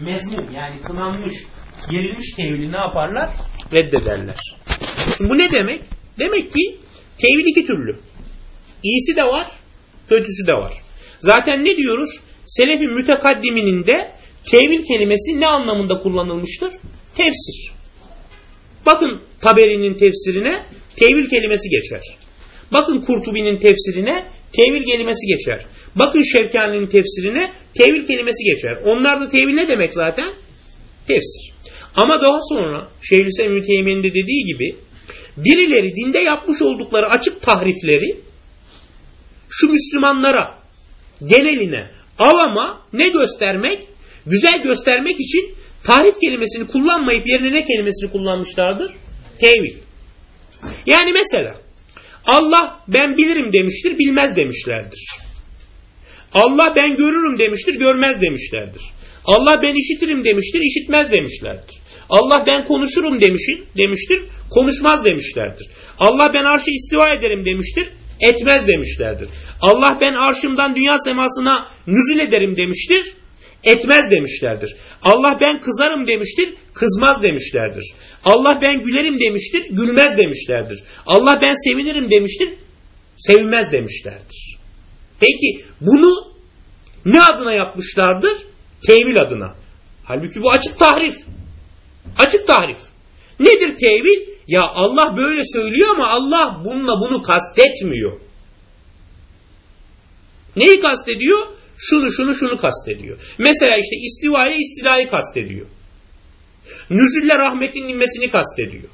mezmum yani kınanmış, yerilmiş tevili ne yaparlar? Reddederler. Şimdi bu ne demek? Demek ki tevil iki türlü. İyisi de var, kötüsü de var. Zaten ne diyoruz? Selefin mütekaddiminin de tevil kelimesi ne anlamında kullanılmıştır? Tefsir. Bakın Taberi'nin tefsirine tevil kelimesi geçer. Bakın Kurtubi'nin tefsirine tevil kelimesi geçer. Bakın Şevkani'nin tefsirine tevil kelimesi geçer. Onlar da tevil ne demek zaten? Tefsir. Ama daha sonra Şeyhülislam Müteymiye'nin de dediği gibi birileri dinde yapmış oldukları açık tahrifleri şu Müslümanlara geneline avama ne göstermek? Güzel göstermek için tahrif kelimesini kullanmayıp yerine ne kelimesini kullanmışlardır? Tevil. Yani mesela Allah ben bilirim demiştir, bilmez demişlerdir. Allah ben görürüm demiştir, görmez demişlerdir. Allah ben işitirim demiştir, işitmez demişlerdir. Allah ben konuşurum demiştir, demiştir, konuşmaz demişlerdir. Allah ben arşı istiva ederim demiştir, etmez demişlerdir. Allah ben arşımdan dünya semasına nüzül ederim demiştir, etmez demişlerdir. Allah ben kızarım demiştir, kızmaz demişlerdir. Allah ben gülerim demiştir, gülmez demişlerdir. Allah ben sevinirim demiştir, sevmez demişlerdir. Peki bunu ne adına yapmışlardır? Tevil adına. Halbuki bu açık tahrif. Açık tahrif. Nedir tevil? Ya Allah böyle söylüyor ama Allah bununla bunu kastetmiyor. Neyi kastediyor? Şunu şunu şunu kastediyor. Mesela işte istiva ile istilayı kastediyor. Nüzülle rahmetin inmesini kastediyor.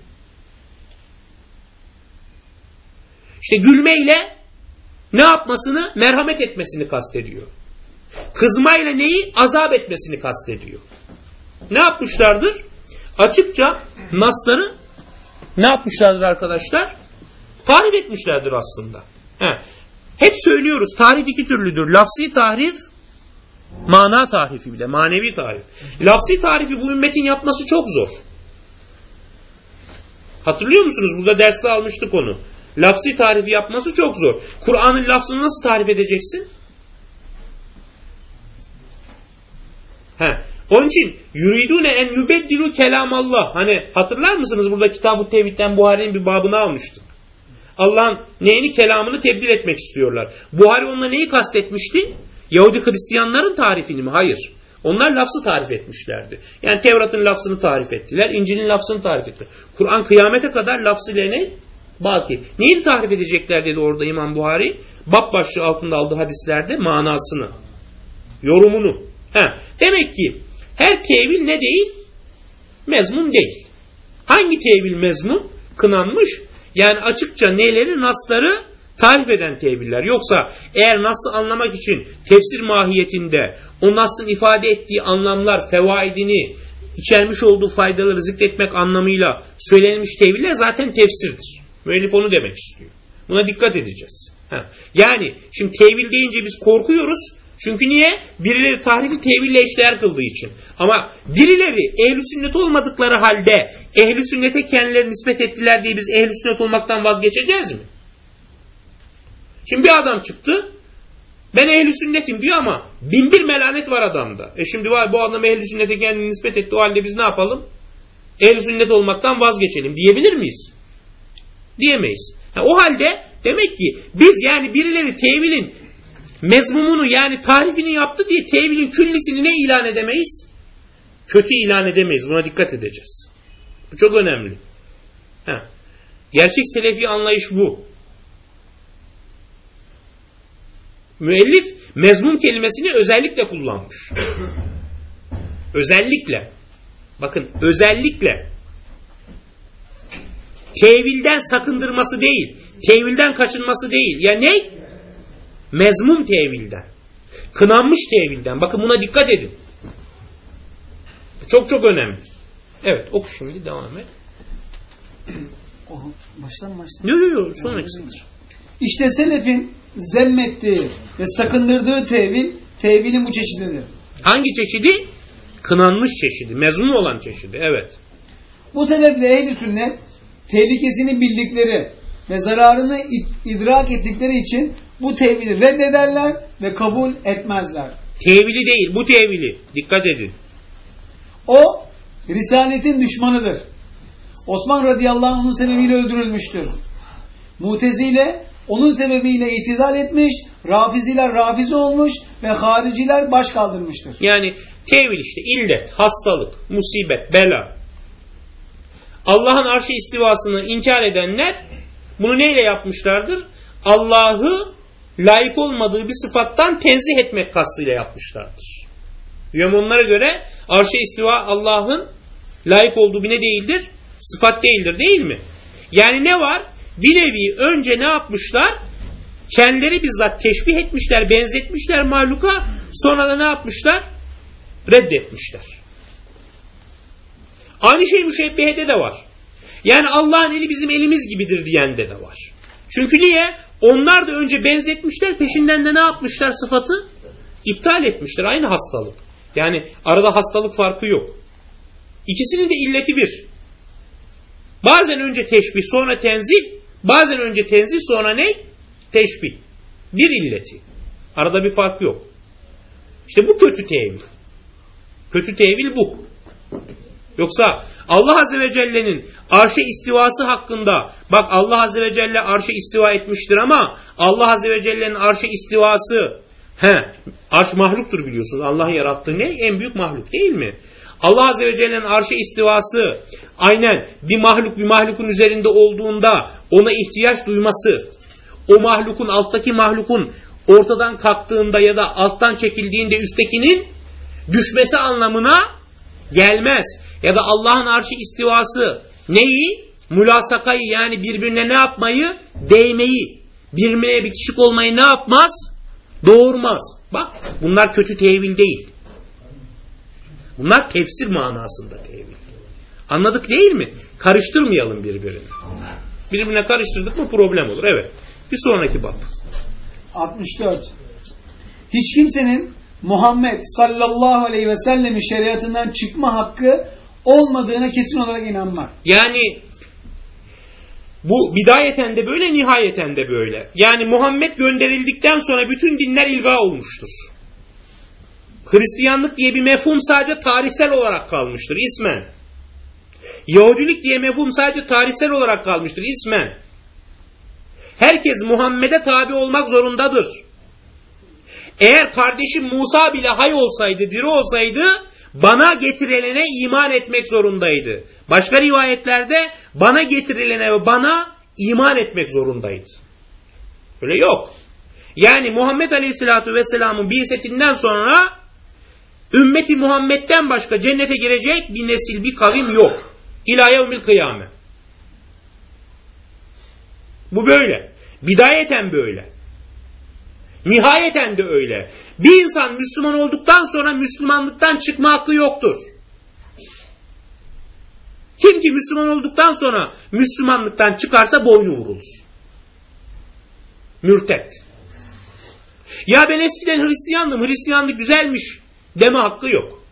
İşte gülmeyle ne yapmasını? Merhamet etmesini kastediyor. Kızmayla neyi? Azap etmesini kastediyor. Ne yapmışlardır? Açıkça nasları ne yapmışlardır arkadaşlar? Tarif etmişlerdir aslında. He. Hep söylüyoruz tarif iki türlüdür. Lafsi tarif, mana tarifi bir de manevi tarif. Lafsi tarifi bu ümmetin yapması çok zor. Hatırlıyor musunuz? Burada derste almıştık onu. Lafsi tarifi yapması çok zor. Kur'an'ın lafzını nasıl tarif edeceksin? He. Onun için yuridune en yubeddilu kelam Allah. Hani hatırlar mısınız burada Kitab-ı Tevhid'den Buhari'nin bir babını almıştık. Allah'ın neyini kelamını tebdil etmek istiyorlar. Buhari onunla neyi kastetmişti? Yahudi Hristiyanların tarifini mi? Hayır. Onlar lafzı tarif etmişlerdi. Yani Tevrat'ın lafzını tarif ettiler. İncil'in lafzını tarif ettiler. Kur'an kıyamete kadar lafzıyla ne? Baki. Neyini tarif edecekler dedi orada İmam Buhari? Bab başlığı altında aldığı hadislerde manasını. Yorumunu. He. Demek ki her tevil ne değil? Mezmun değil. Hangi tevil mezmun? Kınanmış. Yani açıkça neleri, nasları tarif eden teviller. Yoksa eğer nasıl anlamak için tefsir mahiyetinde o nasıl ifade ettiği anlamlar, fevaidini, içermiş olduğu faydaları zikretmek anlamıyla söylenmiş teviller zaten tefsirdir. Müellif onu demek istiyor. Buna dikkat edeceğiz. Ha. Yani şimdi tevil deyince biz korkuyoruz. Çünkü niye? Birileri tahrifi teville eşdeğer kıldığı için. Ama birileri ehli sünnet olmadıkları halde ehli sünnete kendileri nispet ettiler diye biz ehli sünnet olmaktan vazgeçeceğiz mi? Şimdi bir adam çıktı. Ben ehli sünnetim diyor ama bin bir melanet var adamda. E şimdi var bu adam ehli sünnete kendini nispet etti o halde biz ne yapalım? Ehli sünnet olmaktan vazgeçelim diyebilir miyiz? Diyemeyiz. Ha, o halde demek ki biz yani birileri tevilin mezmumunu yani tarifini yaptı diye tevilin küllisini ne ilan edemeyiz? Kötü ilan edemeyiz. Buna dikkat edeceğiz. Bu çok önemli. Ha. Gerçek selefi anlayış bu. Müellif mezmum kelimesini özellikle kullanmış. özellikle. Bakın özellikle. Tevilden sakındırması değil. Tevilden kaçınması değil. Ya ne? Mezmum tevilden. Kınanmış tevilden. Bakın buna dikkat edin. Çok çok önemli. Evet oku şimdi devam et. Baştan baştan. Yok yok yok sonrakisidir. İşte selefin zemmettiği ve sakındırdığı tevil, tevilin bu çeşididir. Hangi çeşidi? Kınanmış çeşidi. Mezmum olan çeşidi. Evet. Bu sebeple ehl sünnet tehlikesini bildikleri ve zararını idrak ettikleri için bu tevili reddederler ve kabul etmezler. Tevili değil bu tevili. Dikkat edin. O Risaletin düşmanıdır. Osman radıyallahu anh onun sebebiyle öldürülmüştür. Mutezile onun sebebiyle itizal etmiş, Rafiziler rafizi olmuş ve hariciler baş kaldırmıştır. Yani tevil işte illet, hastalık, musibet, bela. Allah'ın arşı istivasını inkar edenler bunu neyle yapmışlardır? Allah'ı layık olmadığı bir sıfattan tenzih etmek kastıyla yapmışlardır. Yani onlara göre arşa istiva Allah'ın layık olduğu bir ne değildir? Sıfat değildir değil mi? Yani ne var? Bir nevi önce ne yapmışlar? Kendileri bizzat teşbih etmişler, benzetmişler mahluka. Sonra da ne yapmışlar? Reddetmişler. Aynı şey müşebbihede de var. Yani Allah'ın eli bizim elimiz gibidir diyende de var. Çünkü niye? Onlar da önce benzetmişler, peşinden de ne yapmışlar sıfatı? İptal etmişler. Aynı hastalık. Yani arada hastalık farkı yok. İkisinin de illeti bir. Bazen önce teşbih sonra tenzih, bazen önce tenzih sonra ne? Teşbih. Bir illeti. Arada bir fark yok. İşte bu kötü tevil. Kötü tevil bu. Yoksa Allah Azze ve Celle'nin arşe istivası hakkında bak Allah Azze ve Celle arşe istiva etmiştir ama Allah Azze ve Celle'nin arşe istivası he, arş mahluktur biliyorsunuz. Allah'ın yarattığı ne? En büyük mahluk değil mi? Allah Azze ve Celle'nin arşe istivası aynen bir mahluk bir mahlukun üzerinde olduğunda ona ihtiyaç duyması o mahlukun alttaki mahlukun ortadan kalktığında ya da alttan çekildiğinde üsttekinin düşmesi anlamına gelmez. Ya da Allah'ın arşı istivası neyi? Mülasakayı yani birbirine ne yapmayı? Değmeyi. Birbirine bitişik olmayı ne yapmaz? Doğurmaz. Bak bunlar kötü tevil değil. Bunlar tefsir manasında tevil. Anladık değil mi? Karıştırmayalım birbirini. Birbirine karıştırdık mı problem olur. Evet. Bir sonraki bab. 64. Hiç kimsenin Muhammed sallallahu aleyhi ve sellemin şeriatından çıkma hakkı olmadığına kesin olarak inanmak. Yani bu bidayeten de böyle, nihayeten de böyle. Yani Muhammed gönderildikten sonra bütün dinler ilga olmuştur. Hristiyanlık diye bir mefhum sadece tarihsel olarak kalmıştır ismen. Yahudilik diye mefhum sadece tarihsel olarak kalmıştır ismen. Herkes Muhammed'e tabi olmak zorundadır. Eğer kardeşim Musa bile hay olsaydı, diri olsaydı bana getirilene iman etmek zorundaydı. Başka rivayetlerde bana getirilene ve bana iman etmek zorundaydı. Öyle yok. Yani Muhammed Aleyhisselatü Vesselam'ın biisetinden sonra ümmeti Muhammed'den başka cennete girecek bir nesil, bir kavim yok. İlâ yevmil kıyame. Bu böyle. Bidayeten böyle. Nihayeten de öyle. Bir insan Müslüman olduktan sonra Müslümanlıktan çıkma hakkı yoktur. Kim ki Müslüman olduktan sonra Müslümanlıktan çıkarsa boynu vurulur. Mürtet. Ya ben eskiden Hristiyandım, Hristiyanlık güzelmiş deme hakkı yok.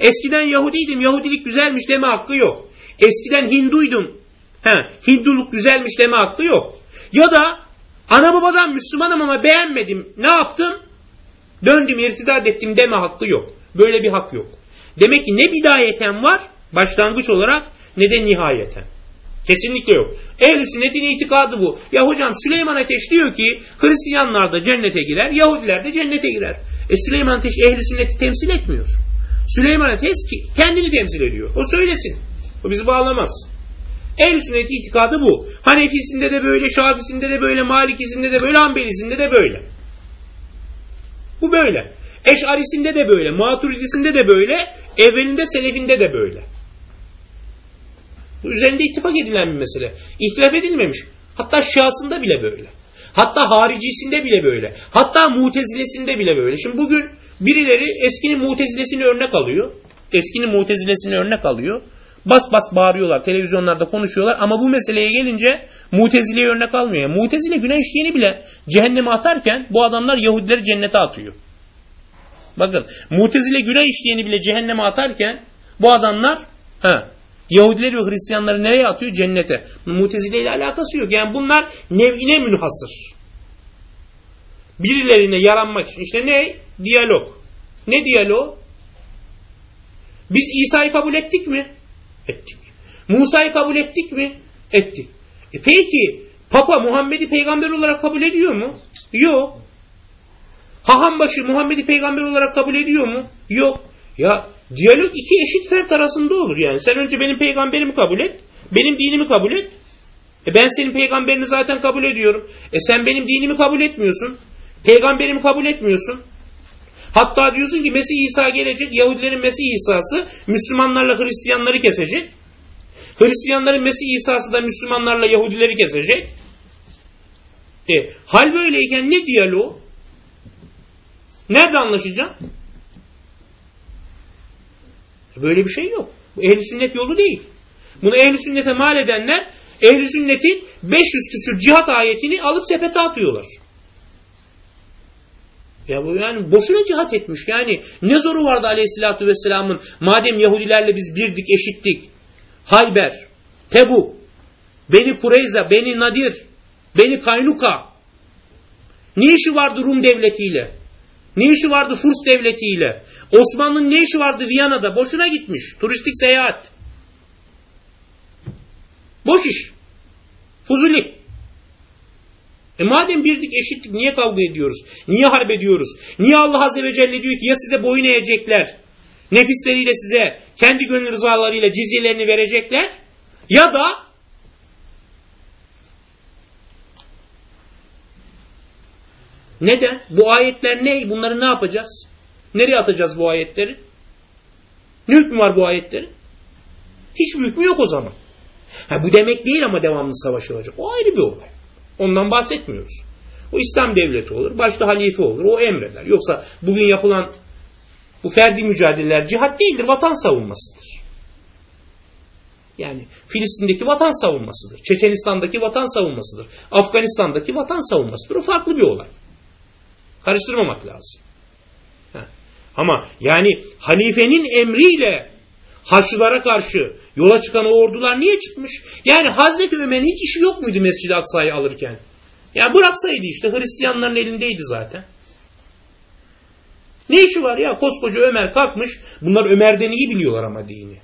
Eskiden Yahudiydim, Yahudilik güzelmiş deme hakkı yok. Eskiden Hinduydum, he, Hinduluk güzelmiş deme hakkı yok. Ya da ana babadan Müslümanım ama beğenmedim, ne yaptım? Döndüm, irtidat ettim deme hakkı yok. Böyle bir hak yok. Demek ki ne bidayeten var, başlangıç olarak, ne de nihayeten. Kesinlikle yok. Ehl-i sünnetin itikadı bu. Ya hocam Süleyman Ateş diyor ki Hristiyanlar da cennete girer, Yahudiler de cennete girer. E Süleyman Ateş ehl-i sünneti temsil etmiyor. Süleyman Ateş kendini temsil ediyor. O söylesin. O bizi bağlamaz. Ehl-i sünnet itikadı bu. Hanefisinde de böyle, Şafisinde de böyle, Malikisinde de böyle, Hanbelisinde de böyle. Bu böyle. Eşarisinde de böyle, Maturidisinde de böyle, evvelinde selefinde de böyle. Bu üzerinde ittifak edilen bir mesele. İhtilaf edilmemiş. Hatta şahsında bile böyle. Hatta haricisinde bile böyle. Hatta mutezilesinde bile böyle. Şimdi bugün birileri eskinin mutezilesini örnek alıyor. Eskinin mutezilesini örnek alıyor. Bas bas bağırıyorlar. Televizyonlarda konuşuyorlar. Ama bu meseleye gelince mutezileyi örnek almıyor. Yani mutezile günah işleyeni bile cehenneme atarken bu adamlar Yahudileri cennete atıyor. Bakın mutezile günah işleyeni bile cehenneme atarken bu adamlar he, Yahudileri ve Hristiyanları nereye atıyor? Cennete. Mutezile ile alakası yok. Yani bunlar nev'ine münhasır. Birilerine yaranmak için. işte ne? Diyalog. Ne diyalog? Biz İsa'yı kabul ettik mi? Ettik. Musa'yı kabul ettik mi? Ettik. E peki Papa Muhammed'i peygamber olarak kabul ediyor mu? Yok. Hahambaşı Muhammed'i peygamber olarak kabul ediyor mu? Yok. Ya diyalog iki eşit fert arasında olur yani. Sen önce benim peygamberimi kabul et. Benim dinimi kabul et. E ben senin peygamberini zaten kabul ediyorum. E sen benim dinimi kabul etmiyorsun. Peygamberimi kabul etmiyorsun. Hatta diyorsun ki Mesih İsa gelecek. Yahudilerin Mesih İsa'sı Müslümanlarla Hristiyanları kesecek. Hristiyanların Mesih İsa'sı da Müslümanlarla Yahudileri kesecek. E, hal böyleyken ne diyaloğu? Nerede anlaşacaksın? Böyle bir şey yok. Bu ehli sünnet yolu değil. Bunu ehli sünnete mal edenler ehli sünnetin 500 küsür cihat ayetini alıp sepete atıyorlar. Ya bu yani boşuna cihat etmiş. Yani ne zoru vardı aleyhissalatü vesselamın madem Yahudilerle biz birdik eşittik. Hayber, Tebuk, Beni Kureyza, Beni Nadir, Beni Kaynuka. Ne işi vardı Rum devletiyle? Ne işi vardı Furs devletiyle? Osmanlı'nın ne işi vardı Viyana'da? Boşuna gitmiş. Turistik seyahat. Boş iş. Fuzuli. E madem birdik eşitlik niye kavga ediyoruz? Niye harp ediyoruz? Niye Allah Azze ve Celle diyor ki ya size boyun eğecekler, nefisleriyle size kendi gönül rızalarıyla cizyelerini verecekler ya da neden? Bu ayetler ne? Bunları ne yapacağız? Nereye atacağız bu ayetleri? Ne hükmü var bu ayetlerin? Hiçbir hükmü yok o zaman. Ha, bu demek değil ama devamlı savaşılacak. O ayrı bir olay. Ondan bahsetmiyoruz. O İslam devleti olur, başta halife olur, o emreder. Yoksa bugün yapılan bu ferdi mücadeleler cihat değildir, vatan savunmasıdır. Yani Filistin'deki vatan savunmasıdır. Çeçenistan'daki vatan savunmasıdır. Afganistan'daki vatan savunmasıdır. O farklı bir olay. Karıştırmamak lazım. Ama yani halifenin emriyle Haçlılara karşı yola çıkan o ordular niye çıkmış? Yani Hazreti Ömer'in hiç işi yok muydu Mescid-i Aksa'yı alırken? Ya bıraksaydı işte Hristiyanların elindeydi zaten. Ne işi var ya koskoca Ömer kalkmış. Bunlar Ömer'den iyi biliyorlar ama dini.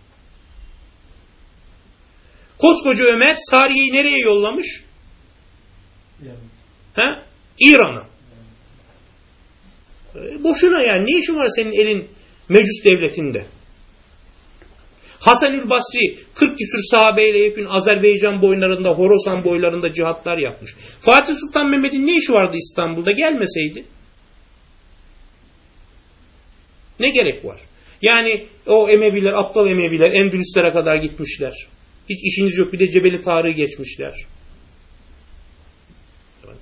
Koskoca Ömer Sariye'yi nereye yollamış? Ha? İran'a. E, boşuna yani ne işin var senin elin mecus devletinde? Hasanül Basri 40 küsür sahabeyle yekün Azerbaycan boylarında, Horasan boylarında cihatlar yapmış. Fatih Sultan Mehmet'in ne işi vardı İstanbul'da gelmeseydi? Ne gerek var? Yani o Emeviler, aptal Emeviler Endülüslere kadar gitmişler. Hiç işiniz yok bir de Cebeli Tarık'ı geçmişler.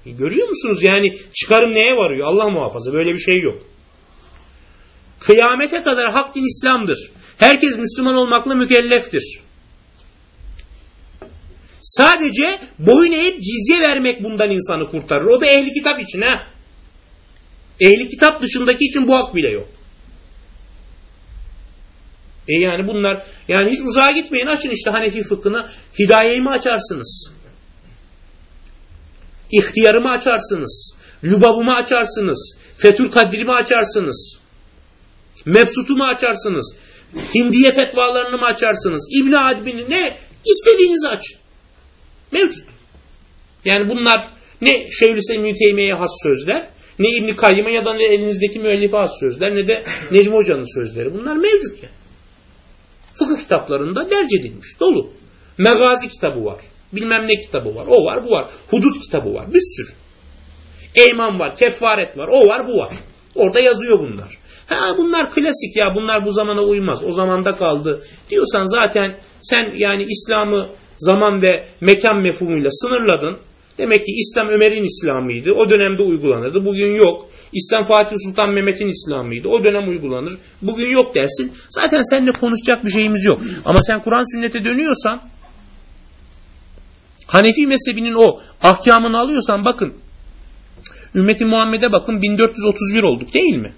Görüyor musunuz yani çıkarım neye varıyor? Allah muhafaza böyle bir şey yok. Kıyamete kadar hak din İslam'dır. Herkes Müslüman olmakla mükelleftir. Sadece boyun eğip cizye vermek bundan insanı kurtarır. O da ehli kitap için ha. Ehli kitap dışındaki için bu hak bile yok. E yani bunlar yani hiç uzağa gitmeyin açın işte Hanefi fıkhını hidayeyi mi açarsınız? İhtiyarımı açarsınız. Lubabımı açarsınız. Fethül Kadir'imi açarsınız. Mebsut'umu açarsınız. Hindiye fetvalarını mı açarsınız? İbn Adbin'i ne? İstediğinizi açın. Mevcut. Yani bunlar ne Şeyhülislam Teymiye'ye has sözler, ne İbn Kayyım'a ya da ne elinizdeki müellife has sözler, ne de Necmi Hoca'nın sözleri. Bunlar mevcut yani. Fıkıh kitaplarında derc edilmiş. Dolu. Megazi kitabı var. Bilmem ne kitabı var. O var, bu var. Hudut kitabı var. Bir sürü. Eyman var, kefaret var. O var, bu var. Orada yazıyor bunlar. Ha bunlar klasik ya bunlar bu zamana uymaz. O zamanda kaldı diyorsan zaten sen yani İslam'ı zaman ve mekan mefhumuyla sınırladın. Demek ki İslam Ömer'in İslam'ıydı. O dönemde uygulanırdı. Bugün yok. İslam Fatih Sultan Mehmet'in İslam'ıydı. O dönem uygulanır. Bugün yok dersin. Zaten seninle konuşacak bir şeyimiz yok. Ama sen Kur'an sünnete dönüyorsan Hanefi mezhebinin o ahkamını alıyorsan bakın Ümmeti Muhammed'e bakın 1431 olduk değil mi?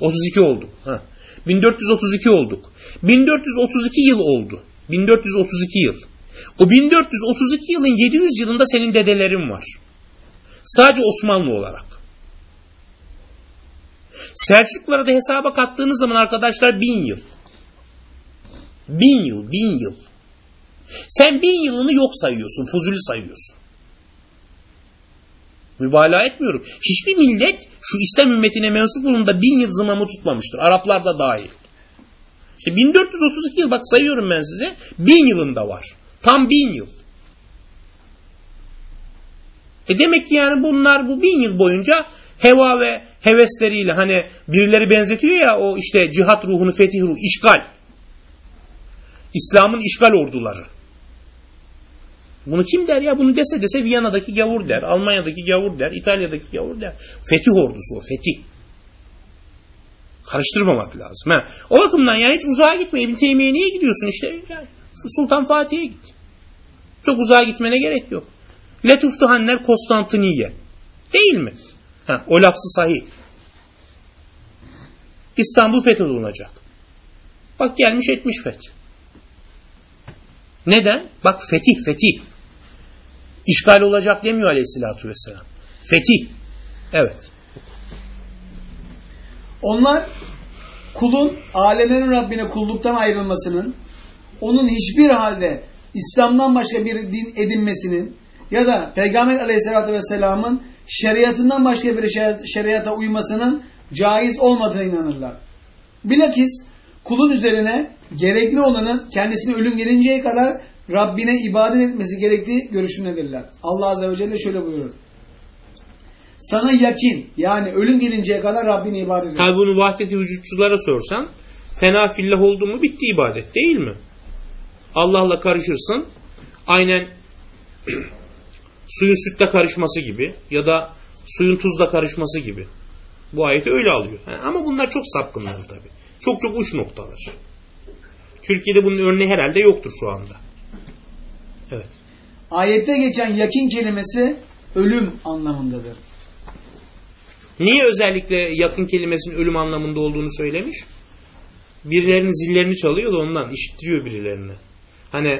32 olduk. Ha. 1432 olduk. 1432 yıl oldu. 1432 yıl. O 1432 yılın 700 yılında senin dedelerin var. Sadece Osmanlı olarak. Selçuklulara da hesaba kattığınız zaman arkadaşlar bin yıl. Bin yıl, bin yıl. Sen bin yılını yok sayıyorsun, fuzuli sayıyorsun. Mübalağa etmiyorum. Hiçbir millet şu İslam ümmetine mensup olunda bin yıl zımamı tutmamıştır. Araplar da dahil. İşte 1432 yıl bak sayıyorum ben size. Bin yılında var. Tam bin yıl. E demek ki yani bunlar bu bin yıl boyunca heva ve hevesleriyle hani birileri benzetiyor ya o işte cihat ruhunu, fetih ruhu, işgal. İslam'ın işgal orduları. Bunu kim der ya? Bunu dese dese Viyana'daki gavur der, Almanya'daki gavur der, İtalya'daki gavur der. Fetih ordusu o, fetih. Karıştırmamak lazım. Ha. O bakımdan yani hiç uzağa gitme. İbn Teymiye niye gidiyorsun işte? Yani Sultan Fatih'e git. Çok uzağa gitmene gerek yok. Letuftuhanner Konstantiniye. Değil mi? Ha, o lafzı sahih. İstanbul fethedilecek. Bak gelmiş etmiş feth. Neden? Bak fetih fetih. İşgal olacak demiyor aleyhissalatü vesselam. Fetih. Evet. Onlar kulun alemlerin Rabbine kulluktan ayrılmasının, onun hiçbir halde İslam'dan başka bir din edinmesinin ya da Peygamber aleyhissalatü vesselamın şeriatından başka bir şeriata uymasının caiz olmadığına inanırlar. Bilakis kulun üzerine gerekli olanın kendisine ölüm gelinceye kadar Rabbine ibadet etmesi gerektiği görüşündedirler. Allah Azze ve Celle şöyle buyurur. Sana yakin yani ölüm gelinceye kadar Rabbine ibadet et. Tabi bunu vahdeti vücutçulara sorsan fena fillah oldu mu bitti ibadet değil mi? Allah'la karışırsın aynen suyun sütle karışması gibi ya da suyun tuzla karışması gibi. Bu ayeti öyle alıyor. Ama bunlar çok sapkınlar tabi. Çok çok uç noktalar. Türkiye'de bunun örneği herhalde yoktur şu anda. Evet. Ayette geçen yakin kelimesi ölüm anlamındadır. Niye özellikle yakın kelimesinin ölüm anlamında olduğunu söylemiş? Birilerinin zillerini çalıyor da ondan işittiriyor birilerine. Hani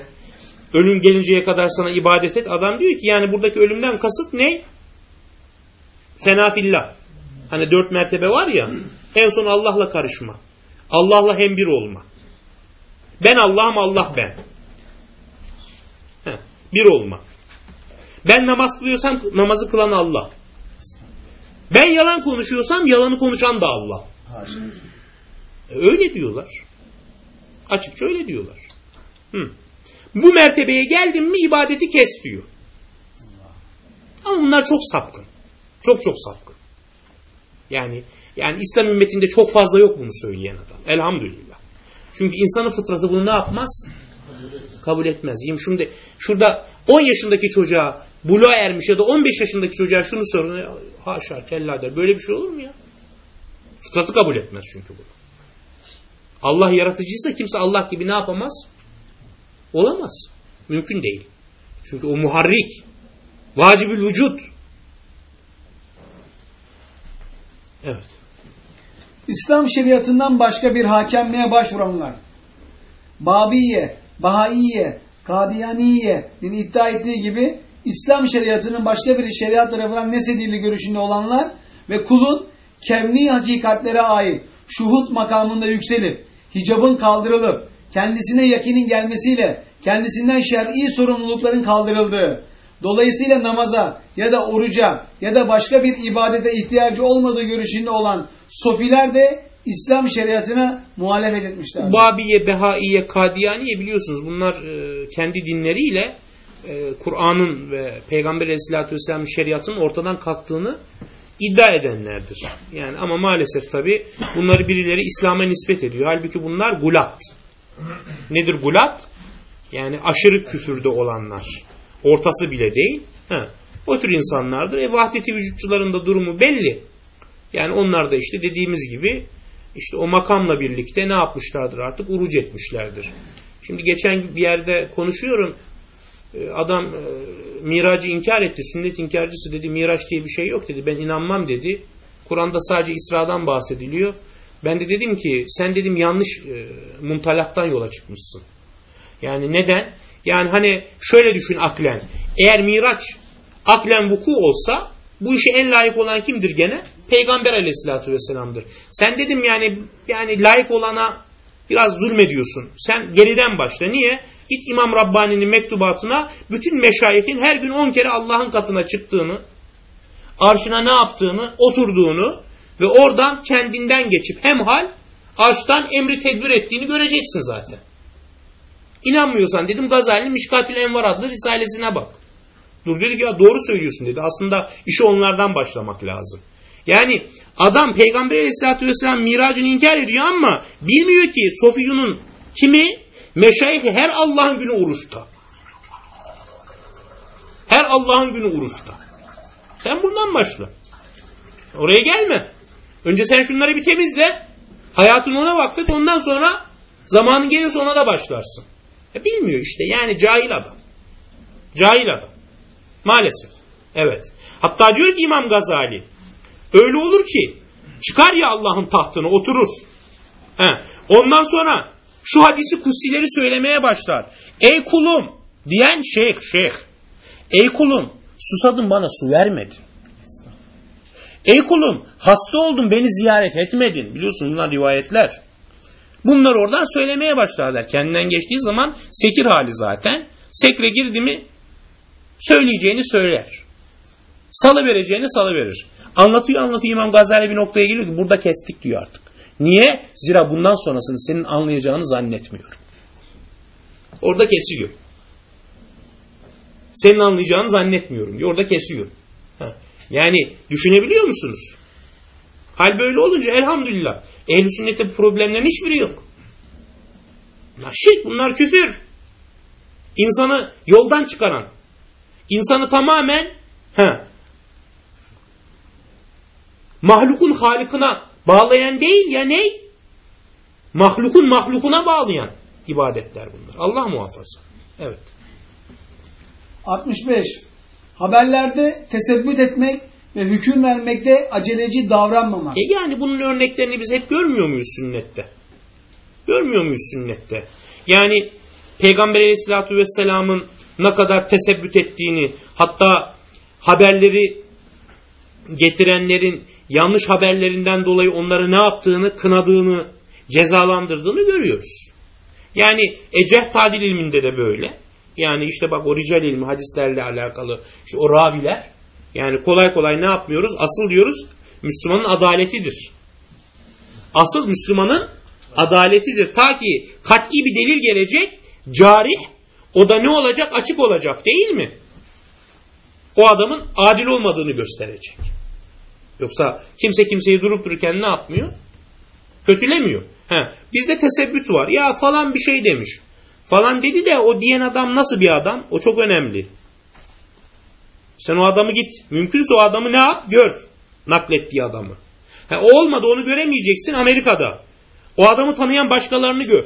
ölüm gelinceye kadar sana ibadet et. Adam diyor ki yani buradaki ölümden kasıt ne? Senafillah. Hani dört mertebe var ya en son Allah'la karışma. Allah'la hem bir olma. Ben Allah'ım Allah ben. Bir olma. Ben namaz kılıyorsam namazı kılan Allah. Ben yalan konuşuyorsam yalanı konuşan da Allah. E, öyle diyorlar. Açıkça öyle diyorlar. Hı. Bu mertebeye geldin mi ibadeti kes diyor. Ama bunlar çok sapkın. Çok çok sapkın. Yani yani İslam ümmetinde çok fazla yok bunu söyleyen adam. Elhamdülillah. Çünkü insanın fıtratı bunu ne yapmaz? Kabul etmez. Şimdi şurada 10 yaşındaki çocuğa buluğa ermiş ya da 15 yaşındaki çocuğa şunu sorun. Haşa kella der. Böyle bir şey olur mu ya? Fıtratı kabul etmez çünkü bunu. Allah yaratıcıysa kimse Allah gibi ne yapamaz? Olamaz. Mümkün değil. Çünkü o muharrik. Vacibül vücut. Evet. İslam şeriatından başka bir hakemliğe başvuranlar, Babiye, Bahaiye, Kadiyaniye'nin iddia ettiği gibi İslam şeriatının başka bir şeriat tarafından nesedildiği görüşünde olanlar ve kulun kevni hakikatlere ait şuhut makamında yükselip, hicabın kaldırılıp, kendisine yakinin gelmesiyle kendisinden şer'i sorumlulukların kaldırıldığı, dolayısıyla namaza ya da oruca ya da başka bir ibadete ihtiyacı olmadığı görüşünde olan sofiler de İslam şeriatına muhalefet etmişler. Babiye, Behaiye, Kadiyaniye biliyorsunuz bunlar e, kendi dinleriyle e, Kur'an'ın ve Peygamber Aleyhisselatü Vesselam'ın şeriatının ortadan kalktığını iddia edenlerdir. Yani ama maalesef tabi bunları birileri İslam'a nispet ediyor. Halbuki bunlar gulat. Nedir gulat? Yani aşırı küfürde olanlar. Ortası bile değil. Ha. O tür insanlardır. E vahdeti vücutçuların da durumu belli. Yani onlar da işte dediğimiz gibi işte o makamla birlikte ne yapmışlardır artık? Uruc etmişlerdir. Şimdi geçen bir yerde konuşuyorum. E, adam e, miracı inkar etti. Sünnet inkarcısı dedi. Miraç diye bir şey yok dedi. Ben inanmam dedi. Kur'an'da sadece İsra'dan bahsediliyor. Ben de dedim ki sen dedim yanlış e, muntalaktan yola çıkmışsın. Yani neden? Yani hani şöyle düşün aklen. Eğer miraç aklen vuku olsa bu işe en layık olan kimdir gene? Peygamber aleyhissalatü vesselam'dır. Sen dedim yani yani layık olana Biraz zulmediyorsun. Sen geriden başla. Niye? Git İmam Rabbani'nin mektubatına bütün meşayihin her gün on kere Allah'ın katına çıktığını, arşına ne yaptığını, oturduğunu ve oradan kendinden geçip hem hal arştan emri tedbir ettiğini göreceksin zaten. İnanmıyorsan dedim Gazali'nin Mişkatül Envar adlı risalesine bak. Dur dedi ki ya doğru söylüyorsun dedi. Aslında işi onlardan başlamak lazım. Yani adam Peygamber aleyhissalatü vesselam miracını inkar ediyor ama bilmiyor ki Sofiyun'un kimi? Meşayih her Allah'ın günü oruçta. Her Allah'ın günü oruçta. Sen buradan başla. Oraya gelme. Önce sen şunları bir temizle. Hayatını ona vakfet ondan sonra zamanın gelirse ona da başlarsın. E bilmiyor işte yani cahil adam. Cahil adam. Maalesef. Evet. Hatta diyor ki İmam Gazali öyle olur ki çıkar ya Allah'ın tahtına oturur. He. Ondan sonra şu hadisi kutsileri söylemeye başlar. Ey kulum diyen şeyh şeyh. Ey kulum susadım bana su vermedin. Ey kulum hasta oldum beni ziyaret etmedin. Biliyorsunuz bunlar rivayetler. Bunlar oradan söylemeye başlarlar. Kendinden geçtiği zaman sekir hali zaten. Sekre girdi mi söyleyeceğini söyler. Salı vereceğini salı verir. Anlatıyor anlatıyor İmam Gazali bir noktaya geliyor ki burada kestik diyor artık. Niye? Zira bundan sonrasını senin anlayacağını zannetmiyorum. Orada kesiyor. Senin anlayacağını zannetmiyorum diyor. Orada kesiyor. Yani düşünebiliyor musunuz? Hal böyle olunca elhamdülillah. Ehl-i sünnette problemlerin hiçbiri yok. Bunlar şirk, bunlar küfür. İnsanı yoldan çıkaran, insanı tamamen he, mahlukun halikına bağlayan değil ya ne? Mahlukun mahlukuna bağlayan ibadetler bunlar. Allah muhafaza. Evet. 65. Haberlerde tesebbüt etmek ve hüküm vermekte aceleci davranmamak. E yani bunun örneklerini biz hep görmüyor muyuz sünnette? Görmüyor muyuz sünnette? Yani Peygamber aleyhissalatü vesselamın ne kadar tesebbüt ettiğini hatta haberleri getirenlerin yanlış haberlerinden dolayı onları ne yaptığını, kınadığını, cezalandırdığını görüyoruz. Yani eceh tadil ilminde de böyle. Yani işte bak o rical ilmi hadislerle alakalı işte o raviler yani kolay kolay ne yapmıyoruz? Asıl diyoruz Müslümanın adaletidir. Asıl Müslümanın adaletidir. Ta ki kat'i bir delil gelecek, carih, o da ne olacak? Açık olacak değil mi? O adamın adil olmadığını gösterecek. Yoksa kimse kimseyi durup dururken ne yapmıyor? Kötülemiyor. He, bizde tesebbüt var. Ya falan bir şey demiş. Falan dedi de o diyen adam nasıl bir adam? O çok önemli. Sen o adamı git. Mümkünse o adamı ne yap? Gör. Naklettiği adamı. He, o olmadı onu göremeyeceksin Amerika'da. O adamı tanıyan başkalarını gör.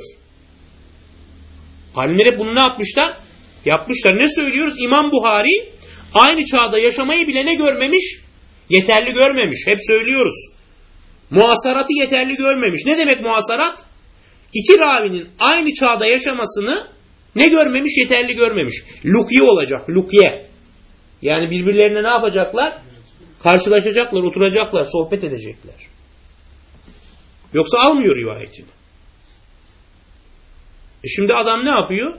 Alimler hep bunu ne yapmışlar? Yapmışlar. Ne söylüyoruz? İmam Buhari aynı çağda yaşamayı bile ne görmemiş? Yeterli görmemiş. Hep söylüyoruz. Muhasaratı yeterli görmemiş. Ne demek muhasarat? İki ravinin aynı çağda yaşamasını ne görmemiş? Yeterli görmemiş. Lukye olacak. Lukye. Yani birbirlerine ne yapacaklar? Karşılaşacaklar, oturacaklar, sohbet edecekler. Yoksa almıyor rivayetini. E şimdi adam ne yapıyor?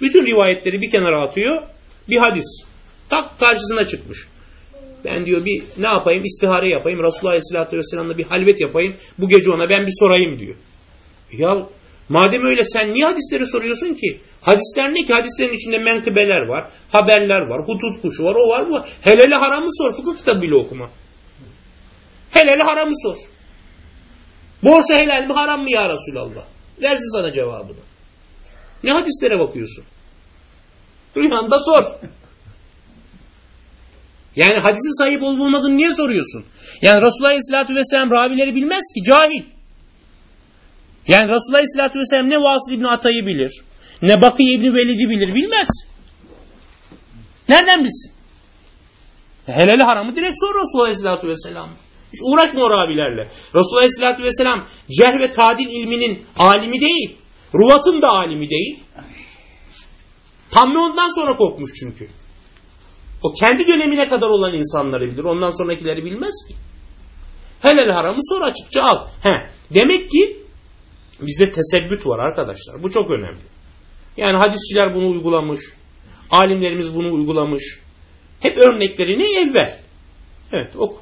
Bütün rivayetleri bir kenara atıyor. Bir hadis. Tak karşısına çıkmış. Ben diyor bir ne yapayım? İstihare yapayım. Resulullah Aleyhisselatü Vesselam'la bir halvet yapayım. Bu gece ona ben bir sorayım diyor. Ya madem öyle sen niye hadisleri soruyorsun ki? Hadisler ne ki? Hadislerin içinde menkıbeler var, haberler var, hutut kuşu var, o var bu var. Helali haramı sor. Fıkıh kitabıyla okuma. Helali haramı sor. Borsa helal mi haram mı ya Resulallah? Versin sana cevabını. Ne hadislere bakıyorsun? Rüyanda sor. Yani hadisin sahip olup olmadığını niye soruyorsun? Yani Resulullah Aleyhisselatü Vesselam ravileri bilmez ki cahil. Yani Resulullah Aleyhisselatü Vesselam ne Vasıl İbni Atay'ı bilir, ne Bakı İbni Velid'i bilir, bilmez. Nereden bilsin? Helali haramı direkt sor Resulullah Aleyhisselatü Vesselam. Hiç uğraşma o ravilerle. Resulullah Aleyhisselatü Vesselam cerh ve tadil ilminin alimi değil. Ruvatın da alimi değil. Tam ondan sonra kopmuş çünkü. O kendi dönemine kadar olan insanları bilir. Ondan sonrakileri bilmez ki. Helal haramı sor açıkça al. He. Demek ki Bizde tesebbüt var arkadaşlar. Bu çok önemli. Yani hadisçiler bunu uygulamış. Alimlerimiz bunu uygulamış. Hep örneklerini evvel. Evet oku.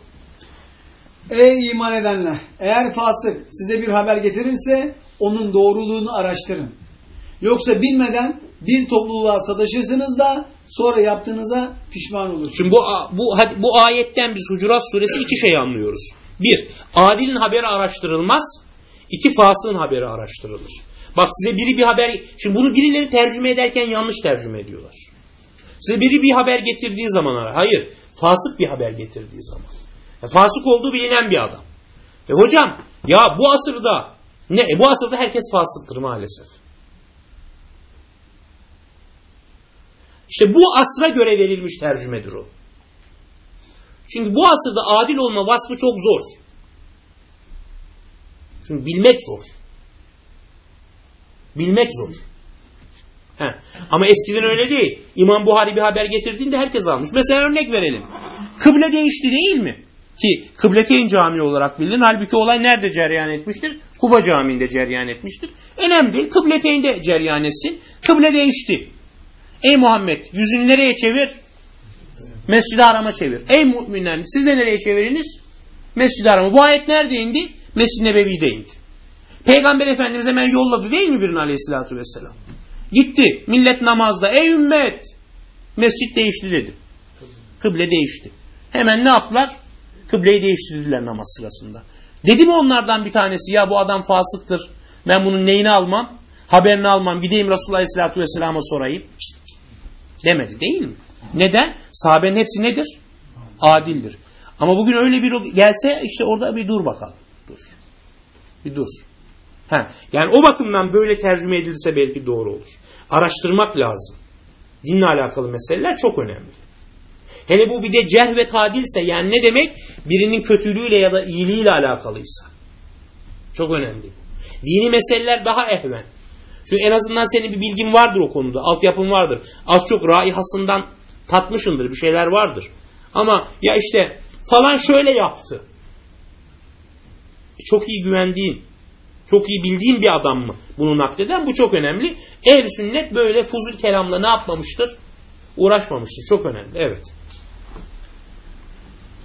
Ey iman edenler! Eğer fasık size bir haber getirirse onun doğruluğunu araştırın. Yoksa bilmeden bir topluluğa sataşırsınız da sonra yaptığınıza pişman olursunuz. Şimdi bu, bu, bu ayetten biz Hucurat suresi iki şey anlıyoruz. Bir, adilin haberi araştırılmaz. İki, fasığın haberi araştırılır. Bak size biri bir haber, şimdi bunu birileri tercüme ederken yanlış tercüme ediyorlar. Size biri bir haber getirdiği zaman, hayır, fasık bir haber getirdiği zaman. E, fasık olduğu bilinen bir adam. E hocam, ya bu asırda, ne, e, bu asırda herkes fasıktır maalesef. İşte bu asra göre verilmiş tercümedir o. Çünkü bu asırda adil olma vasfı çok zor. Çünkü bilmek zor. Bilmek zor. Heh. Ama eskiden öyle değil. İmam Buhari bir haber getirdiğinde herkes almış. Mesela örnek verelim. Kıble değişti değil mi? Ki Kıbleteyn Camii olarak bilinir. Halbuki olay nerede cereyan etmiştir? Kuba Camii'nde cereyan etmiştir. Önemli değil. Kıbleteyn'de cereyan etsin. Kıble değişti. Ey Muhammed yüzünü nereye çevir? Mescid-i Haram'a çevir. Ey müminler siz de nereye çeviriniz? Mescid-i Haram'a. Bu ayet nerede indi? Mescid-i Nebevi'de indi. Peygamber Efendimiz hemen yolladı değil mi birini aleyhissalatü vesselam? Gitti. Millet namazda. Ey ümmet! Mescit değişti dedi. Kıble değişti. Hemen ne yaptılar? Kıbleyi değiştirdiler namaz sırasında. Dedi mi onlardan bir tanesi ya bu adam fasıktır. Ben bunun neyini almam? Haberini almam. Gideyim Resulullah Aleyhisselatü Vesselam'a sorayım. Demedi değil mi? Neden? Sahabenin hepsi nedir? Adildir. Ama bugün öyle bir gelse işte orada bir dur bakalım. Dur. Bir dur. Ha, yani o bakımdan böyle tercüme edilirse belki doğru olur. Araştırmak lazım. Dinle alakalı meseleler çok önemli. Hele bu bir de cerh ve tadilse yani ne demek? Birinin kötülüğüyle ya da iyiliğiyle alakalıysa. Çok önemli. Dini meseleler daha ehven. Çünkü en azından senin bir bilgin vardır o konuda. Altyapın vardır. Az çok raihasından tatmışındır. Bir şeyler vardır. Ama ya işte falan şöyle yaptı. Çok iyi güvendiğin, çok iyi bildiğin bir adam mı bunu nakleden? Bu çok önemli. Ehl sünnet böyle fuzul kelamla ne yapmamıştır? Uğraşmamıştır. Çok önemli. Evet.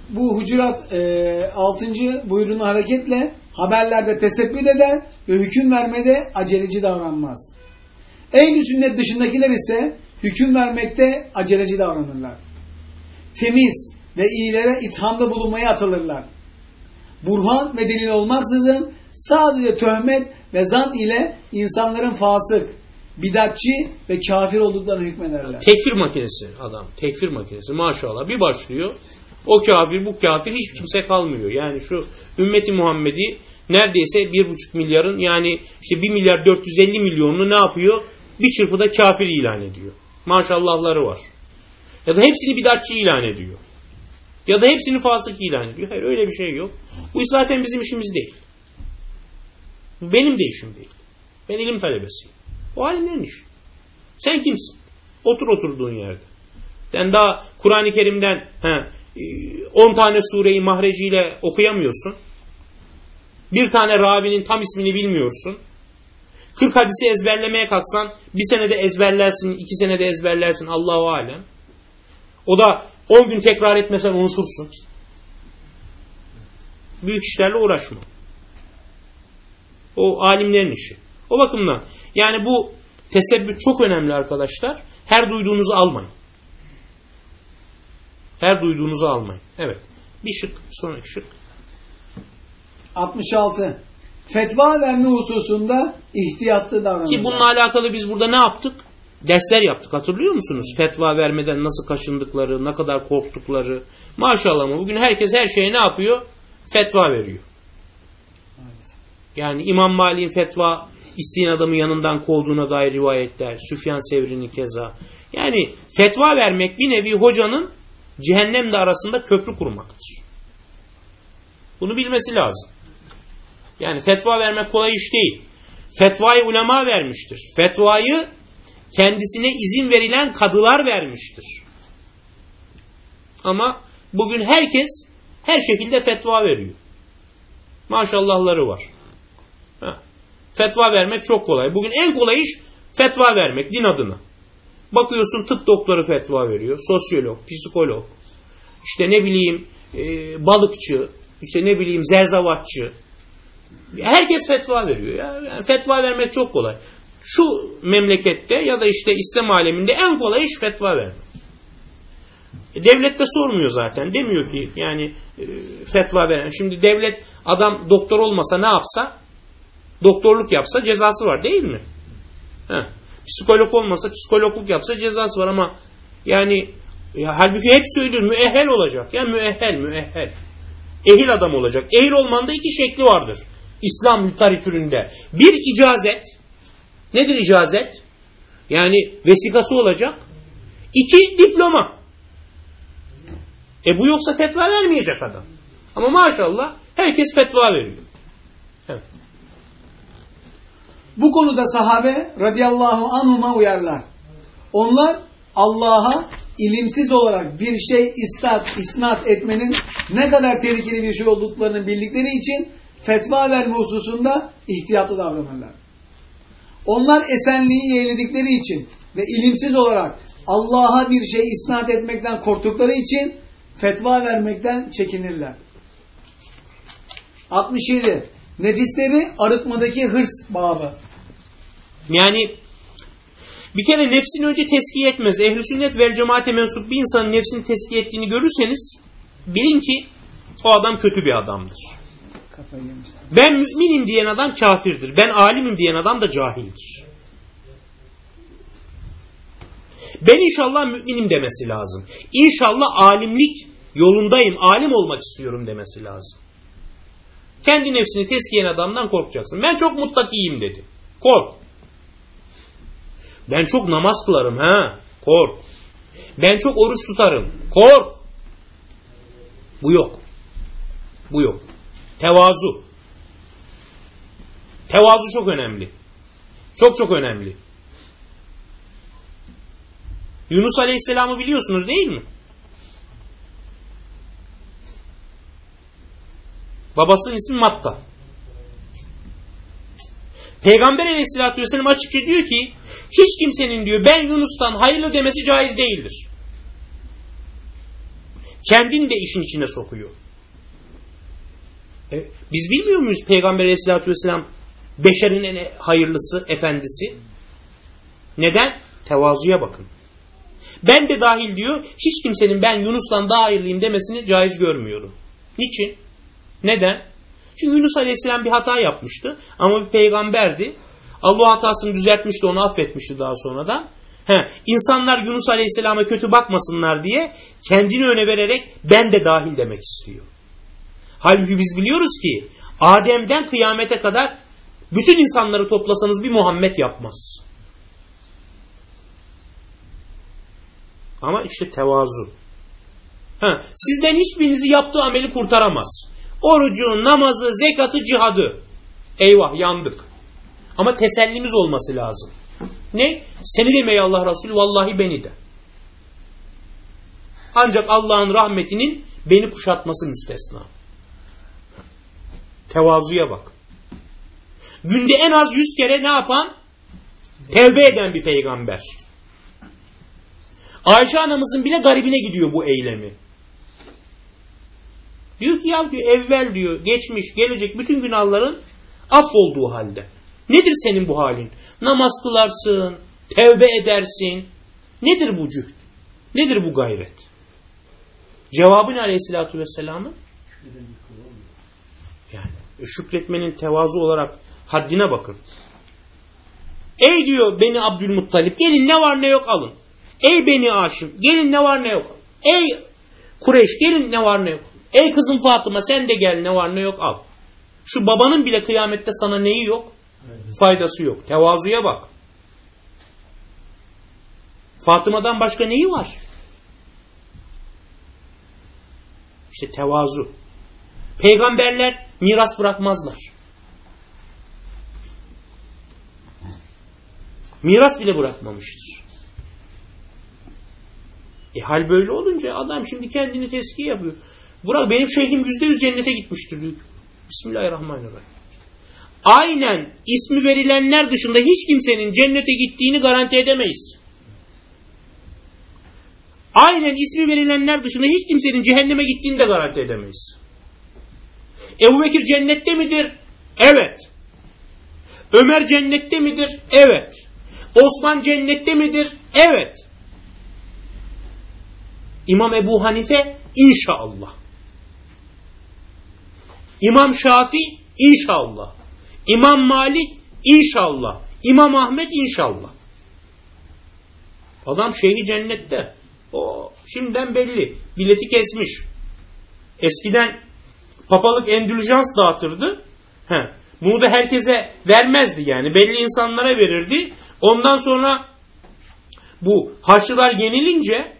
Bu Hucurat e, 6. buyruğunu hareketle haberlerde tesebbüt eder ve hüküm vermede aceleci davranmaz. Ehl-i sünnet dışındakiler ise hüküm vermekte aceleci davranırlar. Temiz ve iyilere ithamda bulunmaya atılırlar. Burhan ve delil olmaksızın sadece töhmet ve zan ile insanların fasık, bidatçı ve kafir olduklarını hükmederler. Tekfir makinesi adam. Tekfir makinesi maşallah. Bir başlıyor. O kafir bu kafir hiç kimse kalmıyor. Yani şu ümmeti Muhammed'i neredeyse bir buçuk milyarın yani işte bir milyar 450 milyonunu ne yapıyor? Bir çırpıda kafir ilan ediyor. Maşallahları var. Ya da hepsini bidatçı ilan ediyor. Ya da hepsini fasık ilan ediyor. Hayır öyle bir şey yok. Bu zaten bizim işimiz değil. Benim de işim değil. Ben ilim talebesiyim. O alimlerin işi. Sen kimsin? Otur oturduğun yerde. Sen daha Kur'an-ı Kerim'den 10 tane sureyi mahreciyle okuyamıyorsun. Bir tane ravinin tam ismini bilmiyorsun. 40 hadisi ezberlemeye kalksan bir senede ezberlersin, iki senede ezberlersin Allahu alem. O da 10 gün tekrar etmesen unutursun. Büyük işlerle uğraşma. O alimlerin işi. O bakımdan yani bu tesebbüt çok önemli arkadaşlar. Her duyduğunuzu almayın. Her duyduğunuzu almayın. Evet. Bir şık. Sonraki şık. 66. Fetva verme hususunda ihtiyatlı davranın. Ki bununla alakalı biz burada ne yaptık? Dersler yaptık hatırlıyor musunuz? Fetva vermeden nasıl kaşındıkları, ne kadar korktukları. Maşallah ama bugün herkes her şeye ne yapıyor? Fetva veriyor. Yani İmam Malik'in fetva isteyen adamı yanından kovduğuna dair rivayetler. Süfyan Sevri'nin keza. Yani fetva vermek bir nevi hocanın cehennemle arasında köprü kurmaktır. Bunu bilmesi lazım. Yani fetva vermek kolay iş değil. Fetvayı ulema vermiştir. Fetvayı kendisine izin verilen kadılar vermiştir. Ama bugün herkes her şekilde fetva veriyor. Maşallahları var. Fetva vermek çok kolay. Bugün en kolay iş fetva vermek din adına. Bakıyorsun tıp doktoru fetva veriyor. Sosyolog, psikolog, işte ne bileyim e, balıkçı, işte ne bileyim zerzavatçı. Herkes fetva veriyor. Ya. Yani fetva vermek çok kolay. Şu memlekette ya da işte İslam aleminde en kolay iş fetva vermek. E, devlet de sormuyor zaten. Demiyor ki yani e, fetva veren. Şimdi devlet adam doktor olmasa ne yapsa? Doktorluk yapsa cezası var değil mi? Heh. Psikolog olmasa psikologluk yapsa cezası var ama yani ya halbuki hep söylüyor müehel olacak. Ya müehel müehel. Ehil adam olacak. Ehil olmanda iki şekli vardır. İslam literatüründe. Bir icazet. Nedir icazet? Yani vesikası olacak. İki diploma. E bu yoksa fetva vermeyecek adam. Ama maşallah herkes fetva veriyor. Evet. Bu konuda sahabe radıyallahu anhuma uyarlar. Onlar Allah'a ilimsiz olarak bir şey istat, isnat etmenin ne kadar tehlikeli bir şey olduklarını bildikleri için fetva verme hususunda ihtiyatlı davranırlar. Onlar esenliği yeğledikleri için ve ilimsiz olarak Allah'a bir şey isnat etmekten korktukları için fetva vermekten çekinirler. 67. Nefisleri arıtmadaki hırs babı. Yani bir kere nefsini önce teskiye etmez. Ehl-i sünnet vel cemaate mensup bir insanın nefsini teskiye ettiğini görürseniz bilin ki o adam kötü bir adamdır. Ben müminim diyen adam kafirdir. Ben alimim diyen adam da cahildir. Ben inşallah müminim demesi lazım. İnşallah alimlik yolundayım, alim olmak istiyorum demesi lazım. Kendi nefsini teskiyen adamdan korkacaksın. Ben çok muttakiyim dedi. Kork. Ben çok namaz kılarım ha. Kork. Ben çok oruç tutarım. Kork. Bu yok. Bu yok. Tevazu. Tevazu çok önemli. Çok çok önemli. Yunus Aleyhisselam'ı biliyorsunuz değil mi? Babasının ismi Matta. Peygamber aleyhissalatü vesselam açıkça diyor ki hiç kimsenin diyor ben Yunus'tan hayırlı demesi caiz değildir. Kendini de işin içine sokuyor. E, biz bilmiyor muyuz Peygamber aleyhissalatü vesselam beşerin en hayırlısı, efendisi? Neden? Tevazuya bakın. Ben de dahil diyor hiç kimsenin ben Yunus'tan daha hayırlıyım demesini caiz görmüyorum. Niçin? Neden? Çünkü Yunus Aleyhisselam bir hata yapmıştı ama bir peygamberdi. Allah hatasını düzeltmişti, onu affetmişti daha sonradan. He, insanlar Yunus Aleyhisselam'a kötü bakmasınlar diye kendini öne vererek ben de dahil demek istiyor. Halbuki biz biliyoruz ki Adem'den kıyamete kadar bütün insanları toplasanız bir Muhammed yapmaz. Ama işte tevazu. Ha, sizden hiçbirinizi yaptığı ameli kurtaramaz. Orucu, namazı, zekatı, cihadı. Eyvah yandık. Ama tesellimiz olması lazım. Ne? Seni demeye Allah Resulü vallahi beni de. Ancak Allah'ın rahmetinin beni kuşatması müstesna. Tevazuya bak. Günde en az yüz kere ne yapan? Tevbe eden bir peygamber. Ayşe anamızın bile garibine gidiyor bu eylemi. Diyor ki ya diyor evvel diyor geçmiş gelecek bütün günahların affolduğu halde. Nedir senin bu halin? Namaz kılarsın, tevbe edersin. Nedir bu cühd? Nedir bu gayret? Cevabı ne aleyhissalatü vesselamın? Yani e, şükretmenin tevazu olarak haddine bakın. Ey diyor beni Abdülmuttalip gelin ne var ne yok alın. Ey beni Haşim gelin ne var ne yok. Ey Kureyş gelin ne var ne yok. Ey kızım Fatıma sen de gel ne var ne yok al. Şu babanın bile kıyamette sana neyi yok? Faydası yok. Tevazuya bak. Fatıma'dan başka neyi var? İşte tevazu. Peygamberler miras bırakmazlar. Miras bile bırakmamıştır. E hal böyle olunca adam şimdi kendini teskiye yapıyor. Burak benim şeyhim yüzde yüz cennete gitmiştir. Bismillahirrahmanirrahim. aynen ismi verilenler dışında hiç kimsenin cennete gittiğini garanti edemeyiz. Aynen ismi verilenler dışında hiç kimsenin cehenneme gittiğini de garanti edemeyiz. Ebu Bekir cennette midir? Evet. Ömer cennette midir? Evet. Osman cennette midir? Evet. İmam Ebu Hanife inşallah. İmam Şafi inşallah. İmam Malik inşallah. İmam Ahmet inşallah. Adam şeyhi cennette. O şimdiden belli. Bileti kesmiş. Eskiden papalık endüljans dağıtırdı. He. Bunu da herkese vermezdi yani. Belli insanlara verirdi. Ondan sonra bu Haçlılar yenilince